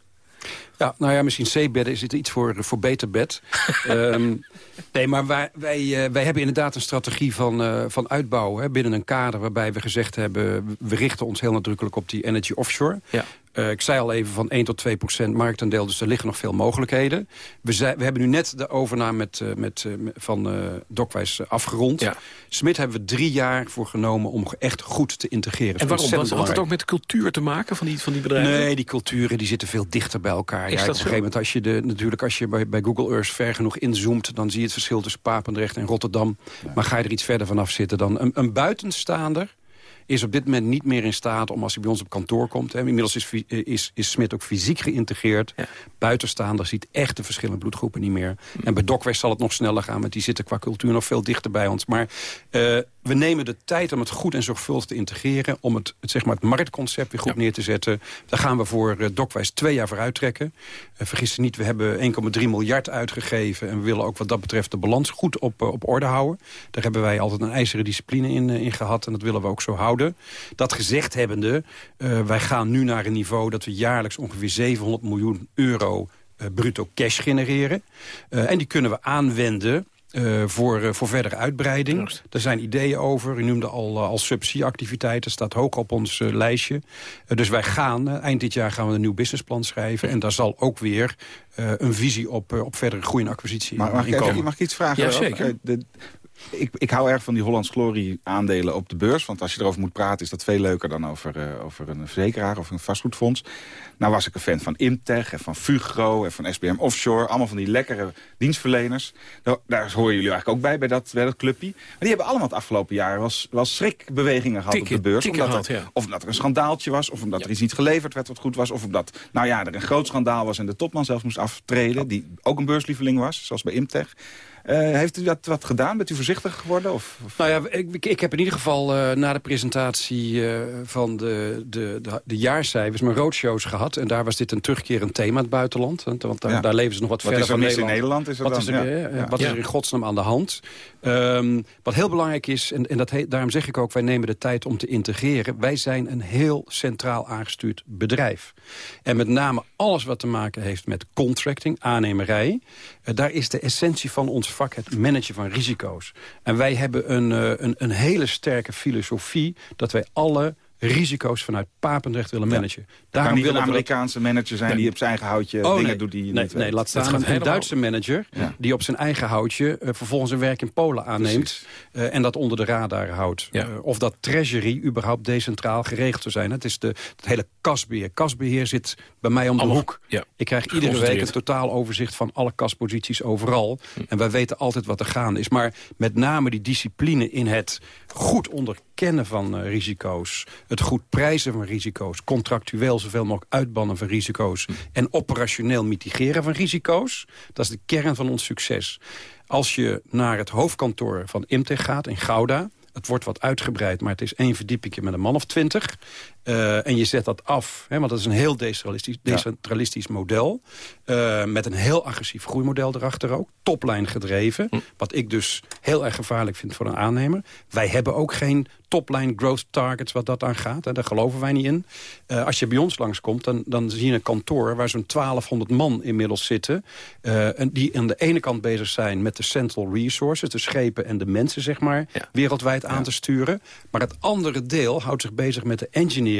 Ja, nou ja, misschien zeebedden is het iets voor, voor beter bed. um, *laughs* nee, maar wij, wij, uh, wij hebben inderdaad een strategie van, uh, van uitbouwen... Hè, binnen een kader waarbij we gezegd hebben... we richten ons heel nadrukkelijk op die energy offshore. Ja. Uh, ik zei al even van 1 tot 2 procent marktaandeel, dus er liggen nog veel mogelijkheden. We, zei, we hebben nu net de overname met, uh, met, uh, van Dokwijs afgerond. Ja. Smit hebben we drie jaar voor genomen om echt goed te integreren. En waarom? Had, had het ook met cultuur te maken van die, van die bedrijven? Nee, die culturen die zitten veel dichter bij elkaar. Is ja, dat op een gegeven moment, als je, de, natuurlijk, als je bij, bij Google Earth ver genoeg inzoomt... dan zie je het verschil tussen Papendrecht en Rotterdam. Ja. Maar ga je er iets verder vanaf zitten dan een, een buitenstaander is op dit moment niet meer in staat om als hij bij ons op kantoor komt... Hè, inmiddels is, is, is Smit ook fysiek geïntegreerd. Ja. Buitenstaander ziet echt de verschillende bloedgroepen niet meer. En bij Dockwest zal het nog sneller gaan... want die zitten qua cultuur nog veel dichter bij ons. Maar uh, we nemen de tijd om het goed en zorgvuldig te integreren... om het, het, zeg maar, het marktconcept weer goed neer te zetten. Daar gaan we voor uh, Dokwijs twee jaar voor uittrekken. Uh, vergis je niet, we hebben 1,3 miljard uitgegeven... en we willen ook wat dat betreft de balans goed op, op orde houden. Daar hebben wij altijd een ijzeren discipline in, in gehad... en dat willen we ook zo houden. Dat gezegd hebbende, wij gaan nu naar een niveau... dat we jaarlijks ongeveer 700 miljoen euro bruto cash genereren. en die kunnen we aanwenden uh, voor, uh, voor verdere uitbreiding. Er zijn ideeën over. U noemde al, uh, al subsidieactiviteiten. staat hoog op ons lijstje. dus wij gaan, eind dit jaar gaan we een nieuw businessplan schrijven. En daar zal ook weer een visie op, op verdere groei en acquisitie maar, mag in komen. Ik, mag ik iets vragen? Ja, zeker. De, ik, ik hou erg van die Hollands Glory aandelen op de beurs. Want als je erover moet praten is dat veel leuker dan over, uh, over een verzekeraar of een vastgoedfonds. Nou was ik een fan van Imtech en van Fugro en van SBM Offshore. Allemaal van die lekkere dienstverleners. Daar, daar horen jullie eigenlijk ook bij, bij dat, bij dat clubje. Maar die hebben allemaal het afgelopen jaar wel, wel schrikbewegingen gehad Tikken, op de beurs. Omdat ja. Of omdat er een schandaaltje was, of omdat ja. er iets niet geleverd werd wat goed was. Of omdat nou ja, er een groot schandaal was en de topman zelfs moest aftreden. Die ook een beurslieveling was, zoals bij Imtech. Uh, heeft u dat wat gedaan? Bent u voorzichtig geworden? Of, of? Nou ja, ik, ik, heb in ieder geval uh, na de presentatie uh, van de, de, de, de, jaarcijfers... mijn roadshows gehad. En daar was dit een terugkerend thema in het buitenland. Want, want daar, ja. daar, leven ze nog wat, wat verder van Nederland. in Nederland is, wat dan? is er, ja. wat is er in godsnaam aan de hand? Um, wat heel belangrijk is, en, en dat he, daarom zeg ik ook... wij nemen de tijd om te integreren. Wij zijn een heel centraal aangestuurd bedrijf. En met name alles wat te maken heeft met contracting, aannemerij... daar is de essentie van ons vak het managen van risico's. En wij hebben een, een, een hele sterke filosofie... dat wij alle risico's vanuit Papendrecht willen managen. Ja. Daarom kan niet een Amerikaanse dat... manager zijn nee. die op zijn eigen houtje oh, dingen nee. doet die je nee, niet Nee, weet. laat staan een, een Duitse manager ja. die op zijn eigen houtje uh, vervolgens een werk in Polen aanneemt uh, en dat onder de radar houdt. Ja. Uh, of dat treasury überhaupt decentraal geregeld te zijn. Het is de, het hele kasbeheer. Kasbeheer zit bij mij om de Allemaal, hoek. Ja. Ik krijg iedere week een totaal overzicht van alle kasposities overal. Hm. En wij weten altijd wat er gaande is. Maar met name die discipline in het goed onderkennen van uh, risico's... het goed prijzen van risico's... contractueel zoveel mogelijk uitbannen van risico's... en operationeel mitigeren van risico's... dat is de kern van ons succes. Als je naar het hoofdkantoor van Imtech gaat in Gouda... het wordt wat uitgebreid, maar het is één verdiepingje met een man of twintig... Uh, en je zet dat af, hè, want dat is een heel decentralistisch, decentralistisch ja. model... Uh, met een heel agressief groeimodel erachter ook. Toplijn gedreven, hm. wat ik dus heel erg gevaarlijk vind voor een aannemer. Wij hebben ook geen topline growth targets wat dat aangaat. Hè, daar geloven wij niet in. Uh, als je bij ons langskomt, dan, dan zie je een kantoor... waar zo'n 1200 man inmiddels zitten... en die aan de ene kant bezig zijn met de central resources... de schepen en de mensen, zeg maar, ja. wereldwijd ja. aan te sturen. Maar het andere deel houdt zich bezig met de engineering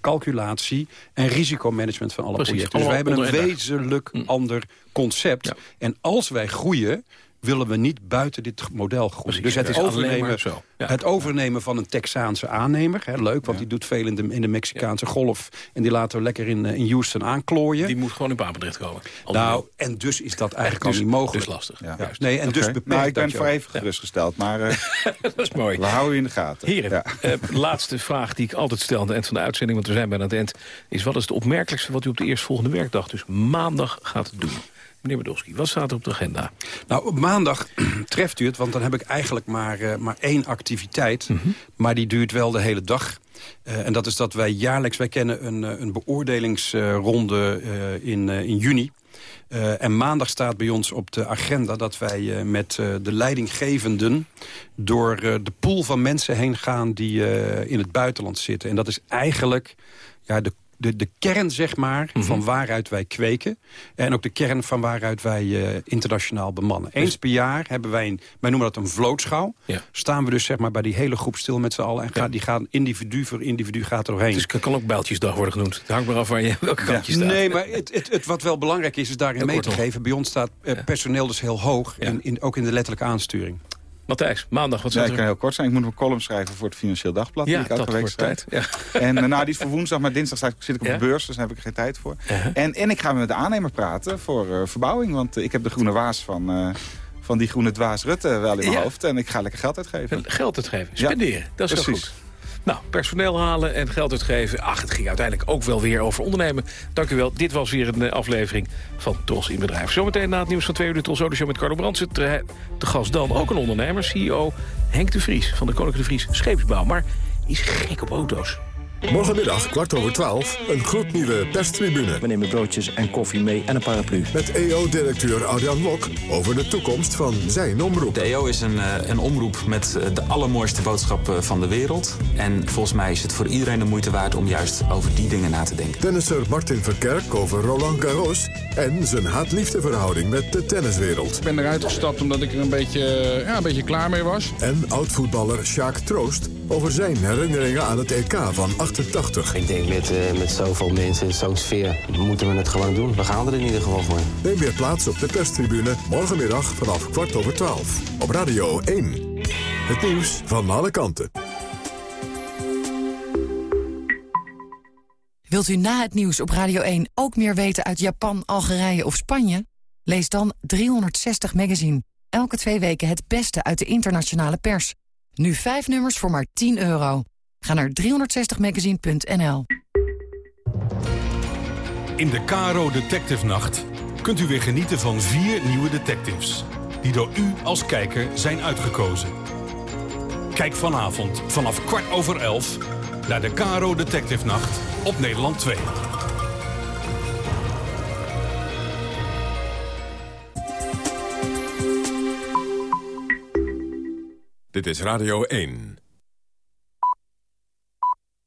calculatie en risicomanagement van alle Precies, projecten. Dus wij hebben een wezenlijk mm. ander concept. En als wij groeien willen we niet buiten dit model groeien. Precies, dus het, is overnemen, zo. Ja. het overnemen van een Texaanse aannemer. Hè, leuk, want ja. die doet veel in de, in de Mexicaanse ja. golf. En die laten we lekker in, in Houston aanklooien. Die moet gewoon in Papendrecht komen. Nou, en dus is dat eigenlijk dus, al niet mogelijk. Dus lastig. Ja. Nee, en okay. dus beperkt nou, ik ben voor even gerustgesteld, maar uh, *laughs* dat is mooi. we houden u in de gaten. Heren, uh, laatste vraag die ik altijd stel aan het eind van de uitzending... want we zijn bijna aan het eind... is wat is het opmerkelijkste wat u op de eerstvolgende werkdag... dus maandag gaat doen? Meneer Bedowski, wat staat er op de agenda? Nou, op maandag *clears throat* treft u het, want dan heb ik eigenlijk maar, uh, maar één activiteit. Mm -hmm. Maar die duurt wel de hele dag. Uh, en dat is dat wij jaarlijks, wij kennen een, een beoordelingsronde uh, in, in juni. Uh, en maandag staat bij ons op de agenda dat wij uh, met uh, de leidinggevenden... door de pool van mensen heen gaan die in het buitenland zitten. En dat is eigenlijk ja, de de, de kern, zeg maar, mm -hmm. van waaruit wij kweken. En ook de kern van waaruit wij uh, internationaal bemannen. Eens per jaar hebben wij, een, wij noemen dat een vlootschouw. Ja. Staan we dus zeg maar bij die hele groep stil met z'n allen. En ja. die gaan individu voor individu gaat er doorheen. Dus het kan ook bijltjesdag worden genoemd. Het hangt maar af waar je *laughs* welke kant je staat. Nee, maar het, het, het, wat wel belangrijk is, is daarin mee te geven. Bij ons staat uh, personeel dus heel hoog. In, in, ook in de letterlijke aansturing. Matthijs, maandag, wat ja, ik kan heel kort zijn. Ik moet een column schrijven voor het Financieel Dagblad. Ja, die ik elke week. Ja. *laughs* En uh, nou, die is voor woensdag, maar dinsdag zit ik op ja? de beurs. Dus daar heb ik geen tijd voor. Uh -huh. en, en ik ga met de aannemer praten voor uh, verbouwing. Want ik heb de groene waas van, van die groene dwaas Rutte wel in mijn ja. hoofd. En ik ga lekker geld uitgeven. Geld uitgeven, spenderen. Dat is Precies. goed. Nou, personeel halen en geld uitgeven. Ach, het ging uiteindelijk ook wel weer over ondernemen. Dank u wel. Dit was weer een aflevering van Tros in Bedrijf. Zometeen na het nieuws van twee uur de Tros Show met Carlo Brandsen. De gast dan ook een ondernemer, CEO Henk de Vries van de Koninklijke de Vries Scheepsbouw. Maar is gek op auto's. Morgenmiddag, kwart over twaalf, een gloednieuwe perstribune. We nemen broodjes en koffie mee en een paraplu. Met EO-directeur Arjan Lok over de toekomst van zijn omroep. De EO is een, eh, een omroep met eh, de allermooiste boodschap van de wereld. En volgens mij is het voor iedereen de moeite waard om juist over die dingen na te denken. Tennisser Martin Verkerk over Roland Garros en zijn haat-liefdeverhouding met de tenniswereld. Ik ben eruit gestapt omdat ik er een beetje, ja, een beetje klaar mee was. En oud-voetballer Sjaak Troost over zijn herinneringen aan het EK van 88. Ik denk met, uh, met zoveel mensen in zo'n sfeer moeten we het gewoon doen. We gaan er in ieder geval voor. Neem weer plaats op de perstribune morgenmiddag vanaf kwart over twaalf. Op Radio 1. Het nieuws van alle kanten. Wilt u na het nieuws op Radio 1 ook meer weten uit Japan, Algerije of Spanje? Lees dan 360 Magazine. Elke twee weken het beste uit de internationale pers. Nu vijf nummers voor maar 10 euro. Ga naar 360magazine.nl. In de Caro Detective Nacht kunt u weer genieten van vier nieuwe detectives... die door u als kijker zijn uitgekozen. Kijk vanavond vanaf kwart over elf naar de Caro Detective Nacht op Nederland 2. Dit is Radio 1.